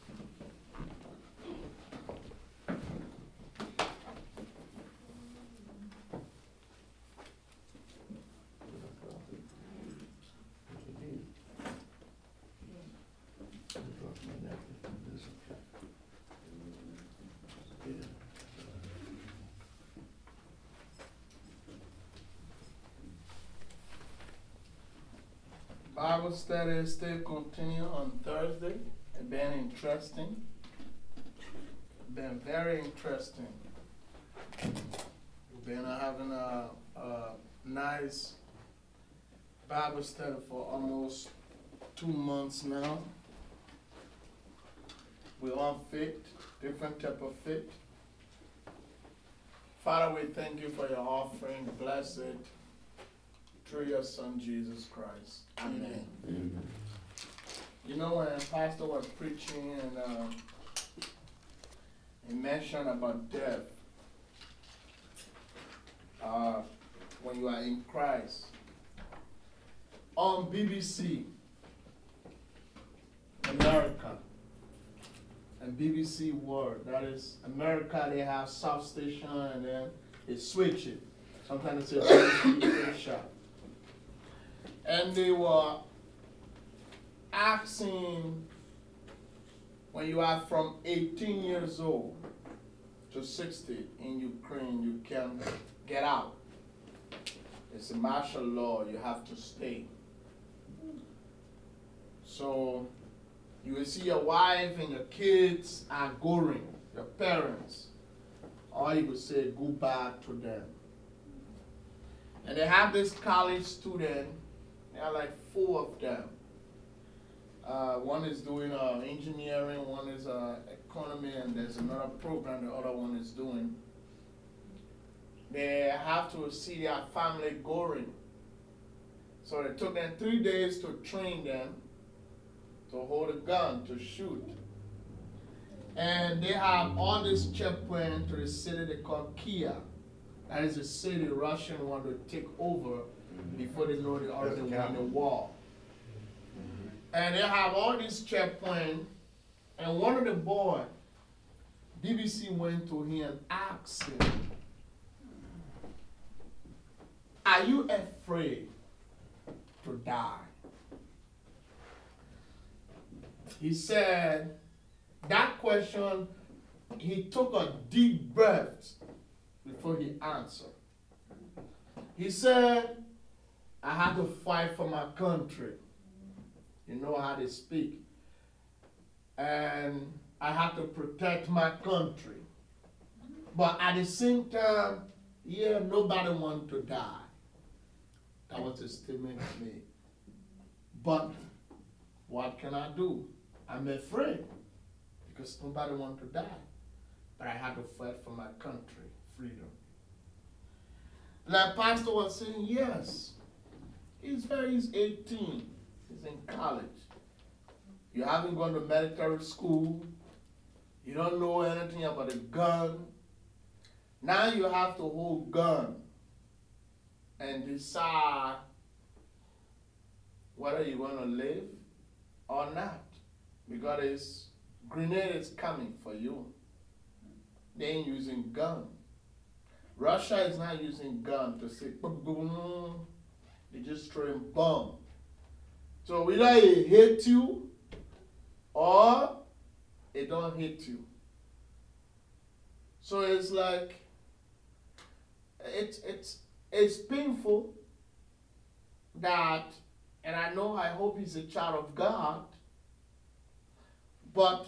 Study still continue on Thursday. It's been interesting. Been very interesting. We've been having a, a nice Bible study for almost two months now. We're on fit, different type of fit. Father, we thank you for your offering. Bless it through your son Jesus Christ. Amen. Amen. You know when Pastor was preaching and uh, he mentioned about death. Uh, when you are in Christ. On BBC America and BBC World, that is America, they have substation and then they switch it. Sometimes it's a BBC Asia. And they were asking when you are from 18 years old to 60 in Ukraine, you can get out. It's a martial law, you have to stay. So you will see your wife and your kids are going, your parents. Or you will say goodbye to them. And they have this college student, there are like four of them. Uh, one is doing uh, engineering, one is uh, economy, and there's another program the other one is doing. They have to see their family going. So it took them three days to train them to hold a gun, to shoot. And they have all this checkpoint to the city they call Kia. That is the city Russian want to take over before they know they already That's the won the war. And they have all these checkpoints. And one of the boy, BBC went to him and asked him, Are you afraid to die? He said, that question, he took a deep breath before he answered. He said, I had to fight for my country. You know how they speak. And I had to protect my country. But at the same time, yeah, nobody want to die. That was a statement made. But what can I do? I'm afraid because nobody want to die. But I had to fight for my country, freedom. Like Pastor was saying, yes. He's very, he's 18. He's in college. You haven't gone to military school. You don't know anything about a gun. Now you have to hold gun and decide whether you want to live or not. Because it's grenade is coming for you. They ain't using gun. Russia is not using gun to say boom boom. They just throw him bomb. So either it hate you or it don't hate you. So it's like it's it's it's painful that and I know I hope he's a child of God, but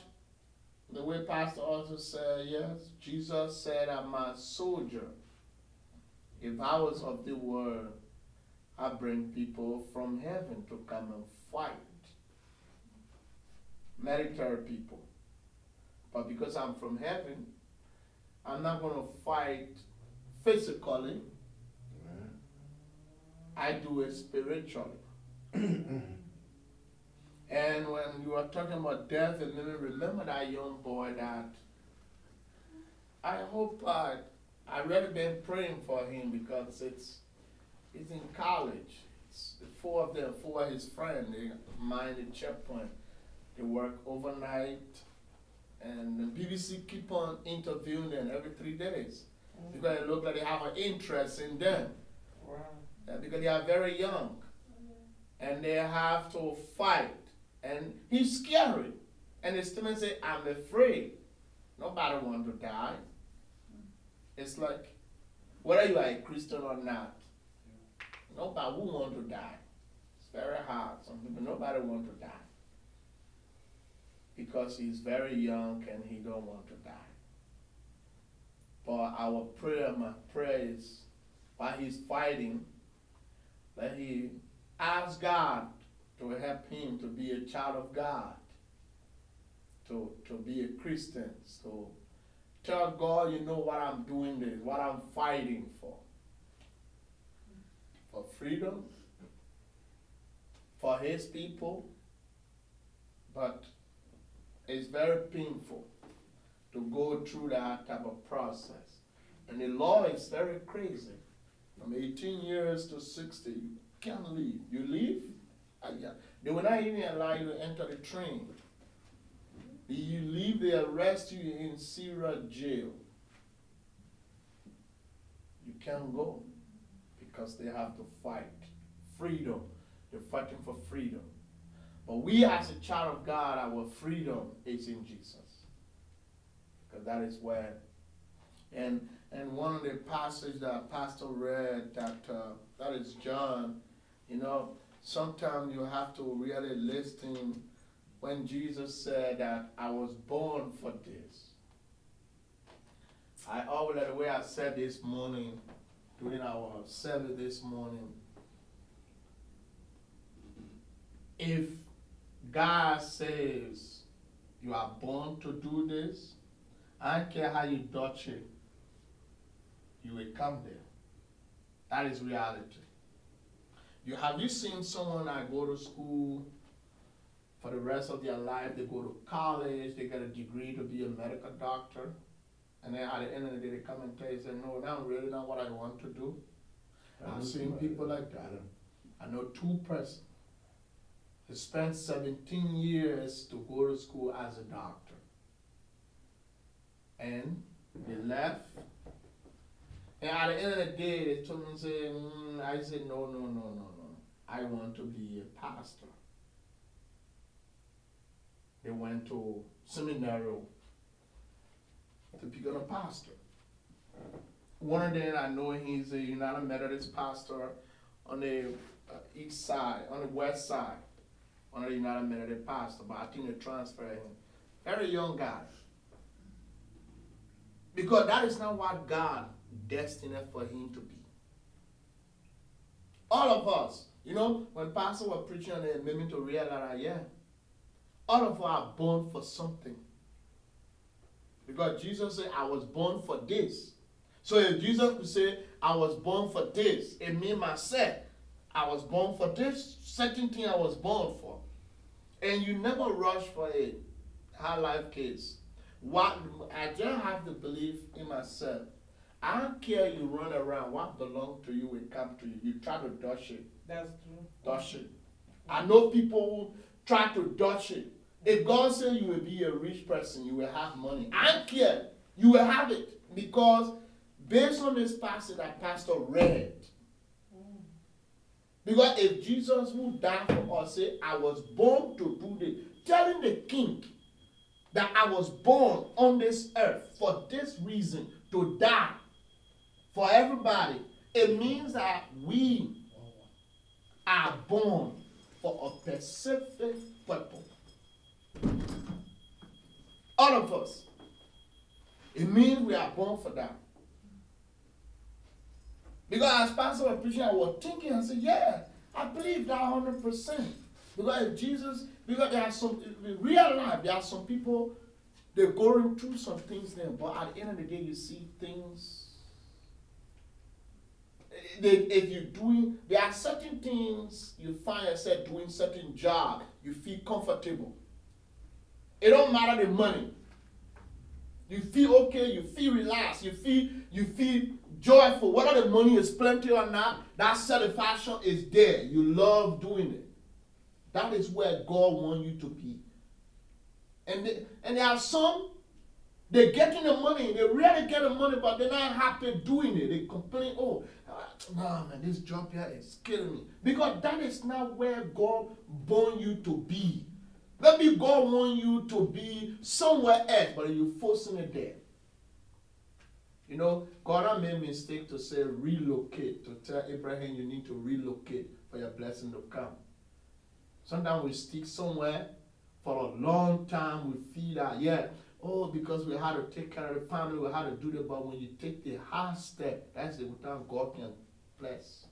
the way Pastor also said, yes, Jesus said, I'm a soldier. If I was of the world, I bring people from heaven to come and fight. Military people. But because I'm from heaven, I'm not going to fight physically, I do it spiritually. *clears throat* and when you are talking about death, and then remember that young boy that I hope uh, I've really been praying for him because it's he's in college. The four of them, four of his friends, they mind the checkpoint. They work overnight, and the BBC keep on interviewing them every three days because it looks like they have an interest in them Wow. uh, because they are very young and they have to fight. And he's scary. And the student say, I'm afraid. Nobody want to die. It's like, whether you are a Christian or not, nobody will want to die. It's very hard. Some people, nobody want to die. Because he's very young and he don't want to die. But our prayer, my prayer is, while he's fighting, that he ask God to help him to be a child of God, to, to be a Christian, So tell God, you know what I'm doing this, what I'm fighting for. For freedom, for his people, but it's very painful to go through that type of process. And the law is very crazy. From 18 years to 60, you can't leave. You leave, ah, yeah. they will not even allow you to enter the train. You leave, they arrest you in Syria jail. You can't go because they have to fight. Freedom. They're fighting for freedom. But we, as a child of God, our freedom is in Jesus. Because that is where. And and one of the passages that Pastor read that uh, that is John, you know, sometimes you have to really listen when Jesus said that I was born for this. I always the way I said this morning, during our uh, service this morning. If God says you are born to do this, I don't care how you dodge it, you will come there. That is reality. You have you seen someone that go to school for the rest of their life? They go to college, they get a degree to be a medical doctor, and then at the end of the day, they come and tell you, say, "No, that's really not what I want to do." I've seen people like that. I know two persons. They spent 17 years to go to school as a doctor. And they left. And at the end of the day, they told me, say, mm, I said, no, no, no, no, no. I want to be a pastor. They went to seminary to become a pastor. One of them, I know he's a United Methodist pastor on the uh, east side, on the west side, of the United Methodist pastor, but I think they transferred him. Very young guy. Because that is not what God destined for him to be. All of us, you know, when pastor was preaching on it made that, yeah, all of us are born for something. Because Jesus said, I was born for this. So if Jesus could say, I was born for this, it means myself, I was born for this certain thing I was born for. And you never rush for a high life case. What I just have to believe in myself. I don't care you run around, what belongs to you will come to you. You try to dodge it. That's true. Dodge it. I know people who try to dodge it. If God said you will be a rich person, you will have money. I don't care. You will have it. Because based on this passage that Pastor read, because if Jesus who died for us say, I was born to do this, telling the king that I was born on this earth for this reason, to die for everybody, it means that we are born for a specific purpose. All of us. It means we are born for that. Because as Pastor was preaching, I was thinking, I said, yeah, I believe that 100%. Because Jesus, because there are some, in real life, there are some people, they're going through some things there, but at the end of the day, you see things. they, if you're doing, there are certain things you find yourself doing certain job, you feel comfortable. It don't matter the money. You feel okay, you feel relaxed, you feel you feel joyful. Whether the money is plenty or not, that satisfaction is there. You love doing it. That is where God wants you to be. And they, and there are some they're getting the money, they really get the money, but they're not happy doing it. They complain, oh, ah, nah, man, this job here is killing me. Because that is not where God born you to be. Maybe God want you to be somewhere else, but you're forcing it there. You know, God made mistake to say relocate, to tell Abraham you need to relocate for your blessing to come. Sometimes we stick somewhere for a long time, we feel that, yeah, oh, because we had to take care of the family, we had to do that. But when you take the hard step, that's the time God can bless.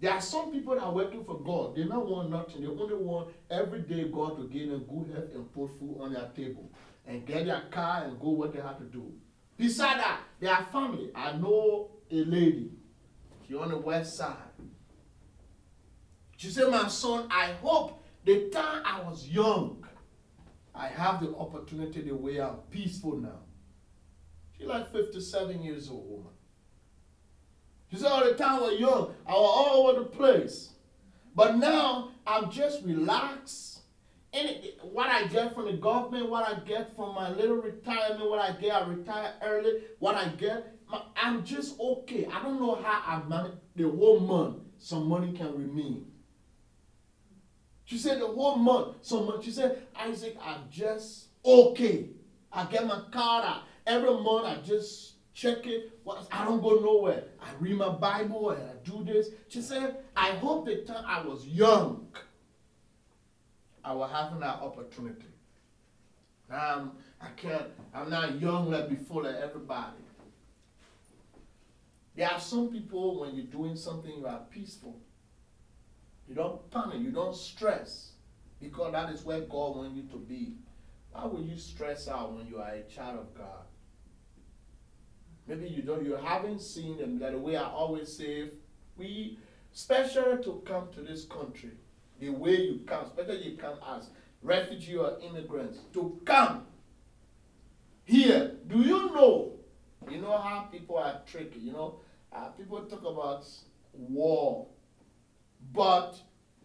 There are some people that are working for God. They don't want nothing. They only want every day God to give them good health and put food on their table and get their car and go what they have to do. Beside that, they their family. I know a lady. She on the west side. She said, My son, I hope the time I was young, I have the opportunity the way I'm peaceful now. She like 57 years old woman. She said, all the time was young, I was all over the place. But now I'm just relaxed. And what I get from the government, what I get from my little retirement, what I get, I retire early, what I get, I'm just okay. I don't know how I manage the whole month, some money can remain. She said the whole month, so much. She said, Isaac, I'm just okay. I get my card out. Every month I just check it. I don't go nowhere. I read my Bible and I do this. She said, I hope the time I was young, I was having that opportunity. I'm, I can't, I'm not young like before like everybody. There are some people when you're doing something, you are peaceful. You don't panic, you don't stress, because that is where God wants you to be. Why would you stress out when you are a child of God? Maybe you don't, you haven't seen them. That way I always say, we special to come to this country, the way you come, especially you come as refugee or immigrants, to come here. Do you know? You know how people are tricky. You know, uh, people talk about war but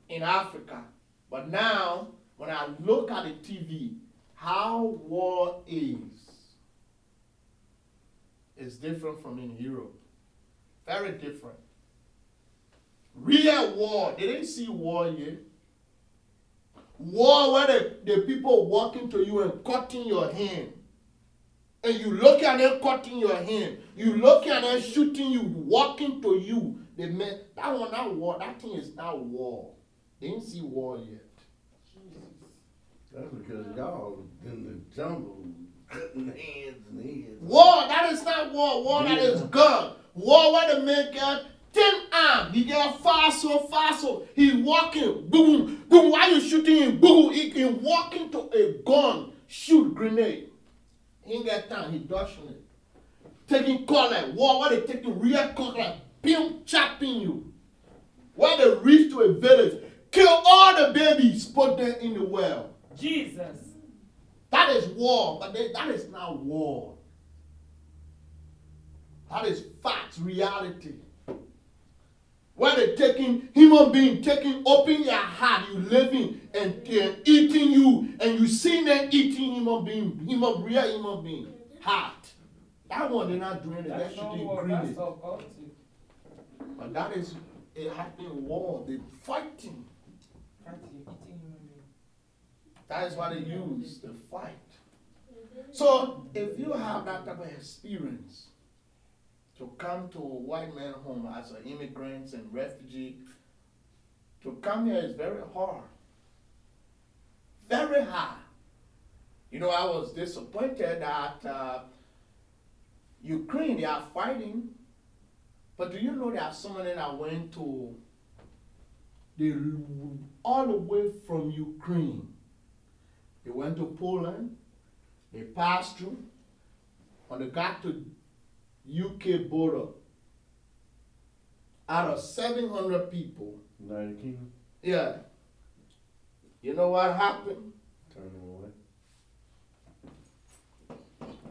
in Africa. But now, when I look at the TV, how war is, is different from in Europe. Very different. Real war, they didn't see war yet. War where the, the people walking to you and cutting your hand. And you look at them cutting your hand. You look at them shooting you, walking to you. They met that one, that war, that thing is not war. They didn't see war yet. That's because y'all in the jungle cutting hands and heads. War, that is not war. War, yeah. that is gun. War where the man got ten arms. He get fast so fast so he's walking. Boom, boom. Why you shooting him? Boom. He, he walking to a gun, shoot grenade. He ain't got time. He dodging it. Taking call like war. Where they taking real call like pim chopping you. When they reach to a village, kill all the babies, put them in the well. Jesus. That is war, but they, that is not war. That is facts, reality. Where they taking human being, taking open your heart, you living and, and eating you, and you see them eating human being, human real human being, heart. That one they're not doing it. That's that should it. But that is a happening war. They're fighting. That is what they use, to fight. So if you have that type of experience to come to a white man home as an immigrant and refugee, to come here is very hard. Very hard. You know, I was disappointed that uh, Ukraine, they are fighting but do you know there are some of them that went to they all the way from Ukraine. They went to Poland, they passed through, when they got to UK border, out of 700 people, United Kingdom, yeah. You know what happened? turn them away.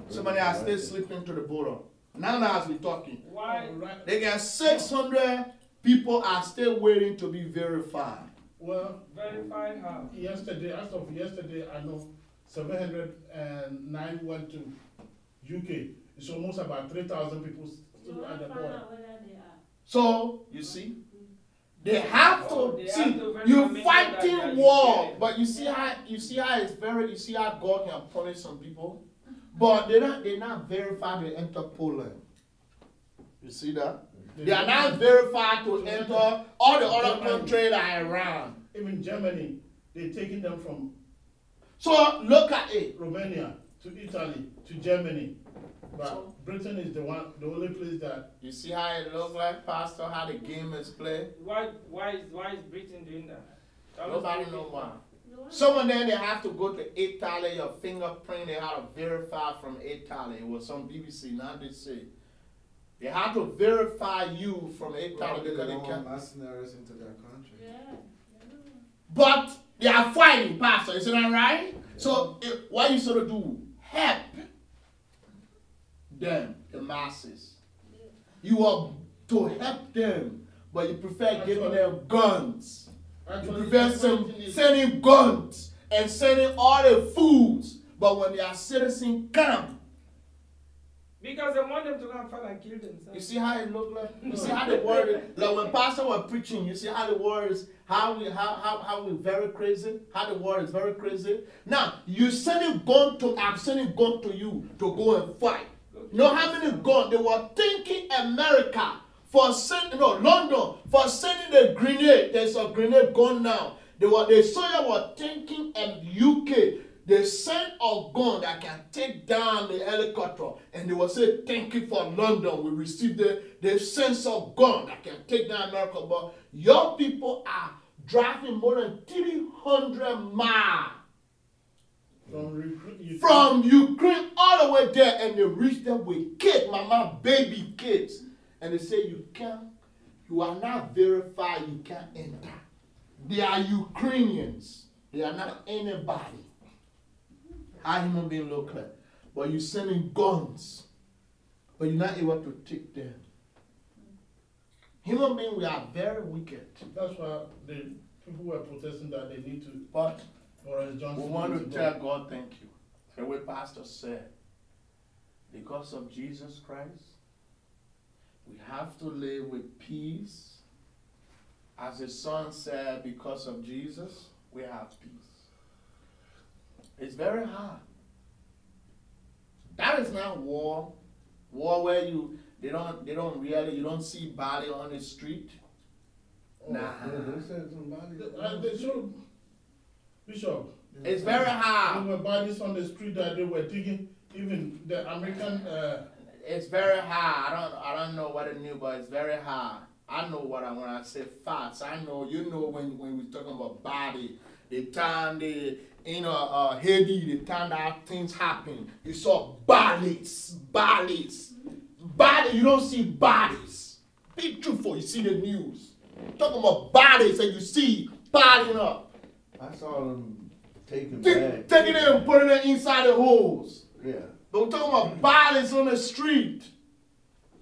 Somebody are still sleeping to the border. Now, now as we talking, Why? They got 600 people are still waiting to be verified. Well, Verify how? yesterday, as of yesterday, I know seven hundred and nine went to UK. It's almost about three thousand people still at the border. So, you see, they have to Oh, they see have to you make sure that they fighting war, UK. but you see how you see how it's very you see how God can punish some people, but they not they not verified to enter Poland. You see that? They are now verified to enter all the other countries like Iran. Even Germany, they're taking them from So look at it. Romania to Italy to Germany. But Britain is the one, the only place that You see how it look like, Pastor, how the game is played? Why? Why is Why is Britain doing that? Tell us Nobody knows why. Some of them they have to go to Italy, your fingerprint, they have to verify from Italy. It was some BBC, now they say. They have to verify you from Italy Probably because they they don't can want mercenaries into their country. But they are fighting, Pastor, isn't that right? So it, eh, what you sort of do? Help them, the masses. You are to help them, but you prefer giving them guns. You actually. prevent the some funny thing is- sending guns and sending all the foods. But when their citizen come, Because they want them to go and fight and kill themselves. you see how it look like? You see how the word like when pastor was preaching, you see how the word is, how we how how, how we very crazy, how the word is very crazy. Now you sending gun to I'm sending gun to you to go and fight. You know how many gun they were thinking America for sending no London for sending the grenade. There's a grenade gun now. They were the soldier were thinking um, and UK. They sent a gun that can take down the helicopter, and they will say, "Thank you for London. We received the the sense of gun that can take down America." But your people are driving more than three hundred miles From from Ukraine all the way there, and they reach there with kids, mama, baby kids, and they say you can't, you are not verified, you can't enter. They are Ukrainians. They are not anybody. How human being look like, but you're sending guns, but you're not able to take them. Human being, we are very wicked, That's why the people were protesting that they need to, but Boris Johnson. We want need to go. tell God thank you. The way Pastor said, because of Jesus Christ, we have to live with peace. As his son said, because of Jesus, we have peace. It's very hard. That is not war. War where you they don't they don't really you don't see body on the street. Oh, Nah. Yeah, they said somebody. Uh, they showed, Bishop, It's very there hard. were bodies on the street that they were digging, even the American, uh, It's very hard. I don't I don't know what it knew, but it's very hard. I know what I when I say facts. I know you know when when we talking about body, the time they you a, uh Haiti, the time that things happen, you saw bodies, bodies, body. You don't see bodies. Be truthful. You see the news. Talking about bodies and you see piling up, I saw them taking back. taking it and putting it inside the holes. Yeah. But we're talking about bodies on the street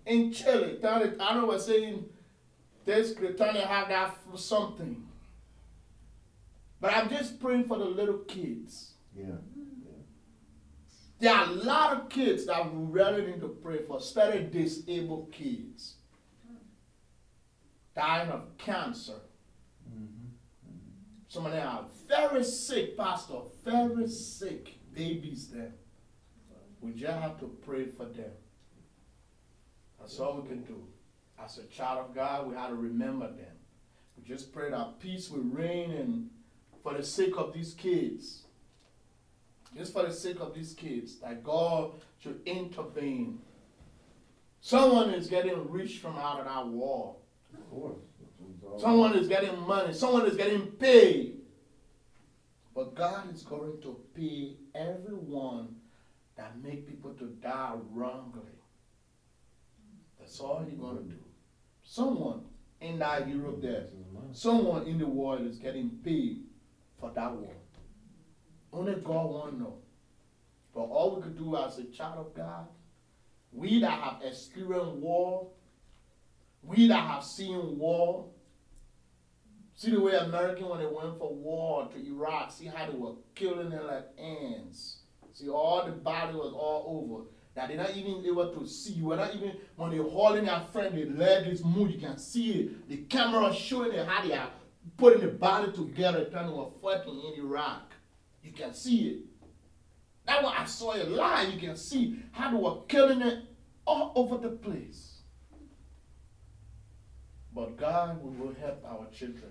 in Chile. I know we're saying this, they're trying to have that for something. But I'm just praying for the little kids. Yeah. There are a lot of kids that we really need to pray for, especially disabled kids. Dying of cancer. Mm-hmm. Some of them are very sick, Pastor, very sick babies there. We just have to pray for them. That's all we can do. As a child of God, we have to remember them. We just pray that peace will reign and for the sake of these kids. Just for the sake of these kids, that God should intervene. Someone is getting rich from out of that war. Of course. That's what it's all Someone is getting money. Someone is getting paid. But God is going to pay everyone that make people to die wrongly. That's all He's going to do. Someone in that Europe there. Someone in the world is getting paid for that war. Only God won't know. But all we could do as a child of God, we that have experienced war, we that have seen war, see the way American when they went for war to Iraq, see how they were killing them like ants. See all the body was all over. That they're not even able to see. You were not even when they're holding their friend, their leg is moved, you can see it. The camera showing it how they are putting the body together, to were fighting in Iraq. You can see it. That one I saw it live. You can see how they were killing it all over the place. But God we will help our children,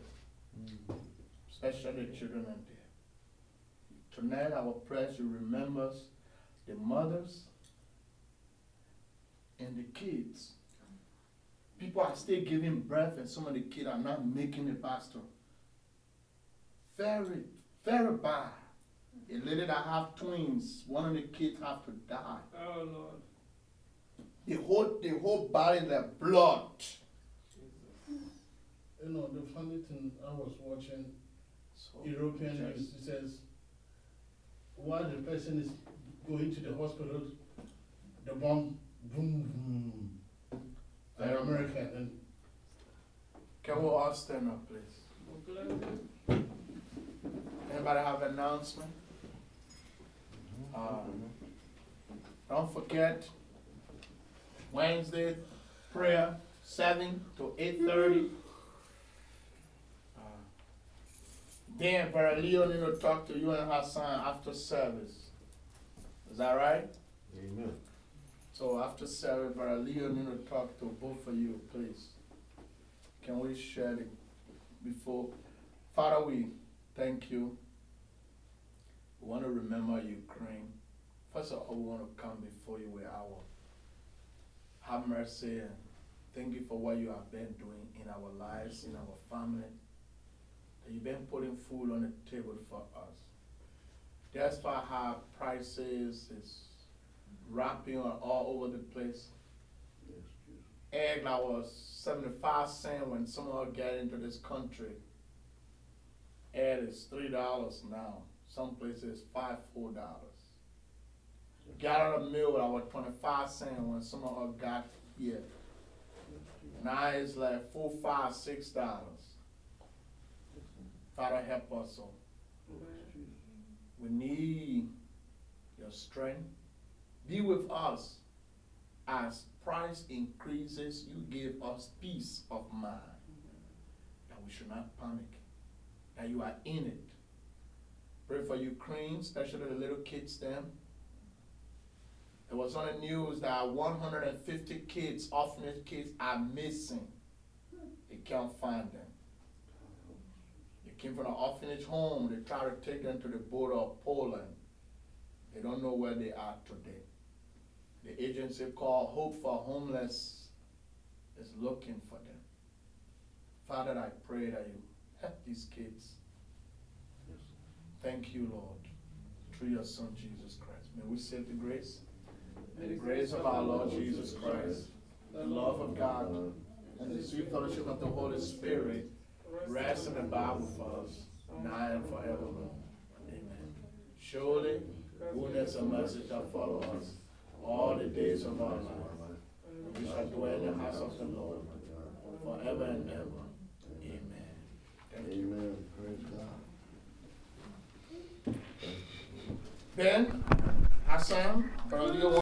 especially the children out there. Tonight, our prayer should remember the mothers and the kids. People are still giving birth, and some of the kids are not making it, Pastor. Very, very bad. A lady that have twins, one of the kids have to die. Oh, Lord. The whole, the whole body, like blood. You know, the funny thing, I was watching So, European just- news, it says, while the person is going to the hospital, the bomb, boom, boom. Like American, and Can we all stand up, please? Anybody have an announcement? Uh, Don't forget, Wednesday, prayer, seven to eight thirty. Uh, Then Brother need to talk to you and Hassan after service. Is that right? Amen. So after service, Leo need to talk to both of you, please. Can we share it before? Father, we thank you. We want to remember Ukraine. First of all, we want to come before you with our have mercy and thank you for what you have been doing in our lives, in our family. That you've been putting food on the table for us. That's why how prices is rapping all over the place. Egg that was seventy-five cent when someone got into this country. Egg is three dollars now. Some places five, four dollars. Gallon of milk that was twenty-five cent when someone got here. Now it's like four, five, six dollars. Father help us all. We need your strength. Be with us as price increases. You give us peace of mind. That we should not panic. That you are in it. Pray for Ukraine, especially the little kids then. It was on the news that 150 kids, orphanage kids, are missing. They can't find them. They came from an orphanage home. They tried to take them to the border of Poland. They don't know where they are today. The agency called Hope for Homeless is looking for them. Father, I pray that you help these kids. Thank you, Lord, through your Son Jesus Christ. May we say the grace. May the grace of our Lord Jesus Christ, the love of God, and the sweet fellowship of the Holy Spirit rest and abide with us now and forevermore. Amen. Surely, goodness and mercy shall follow us all the days of our life. We shall dwell in the house of the Lord forever and ever. Amen. Amen. Praise God. Ben, Hassan, Brother Leo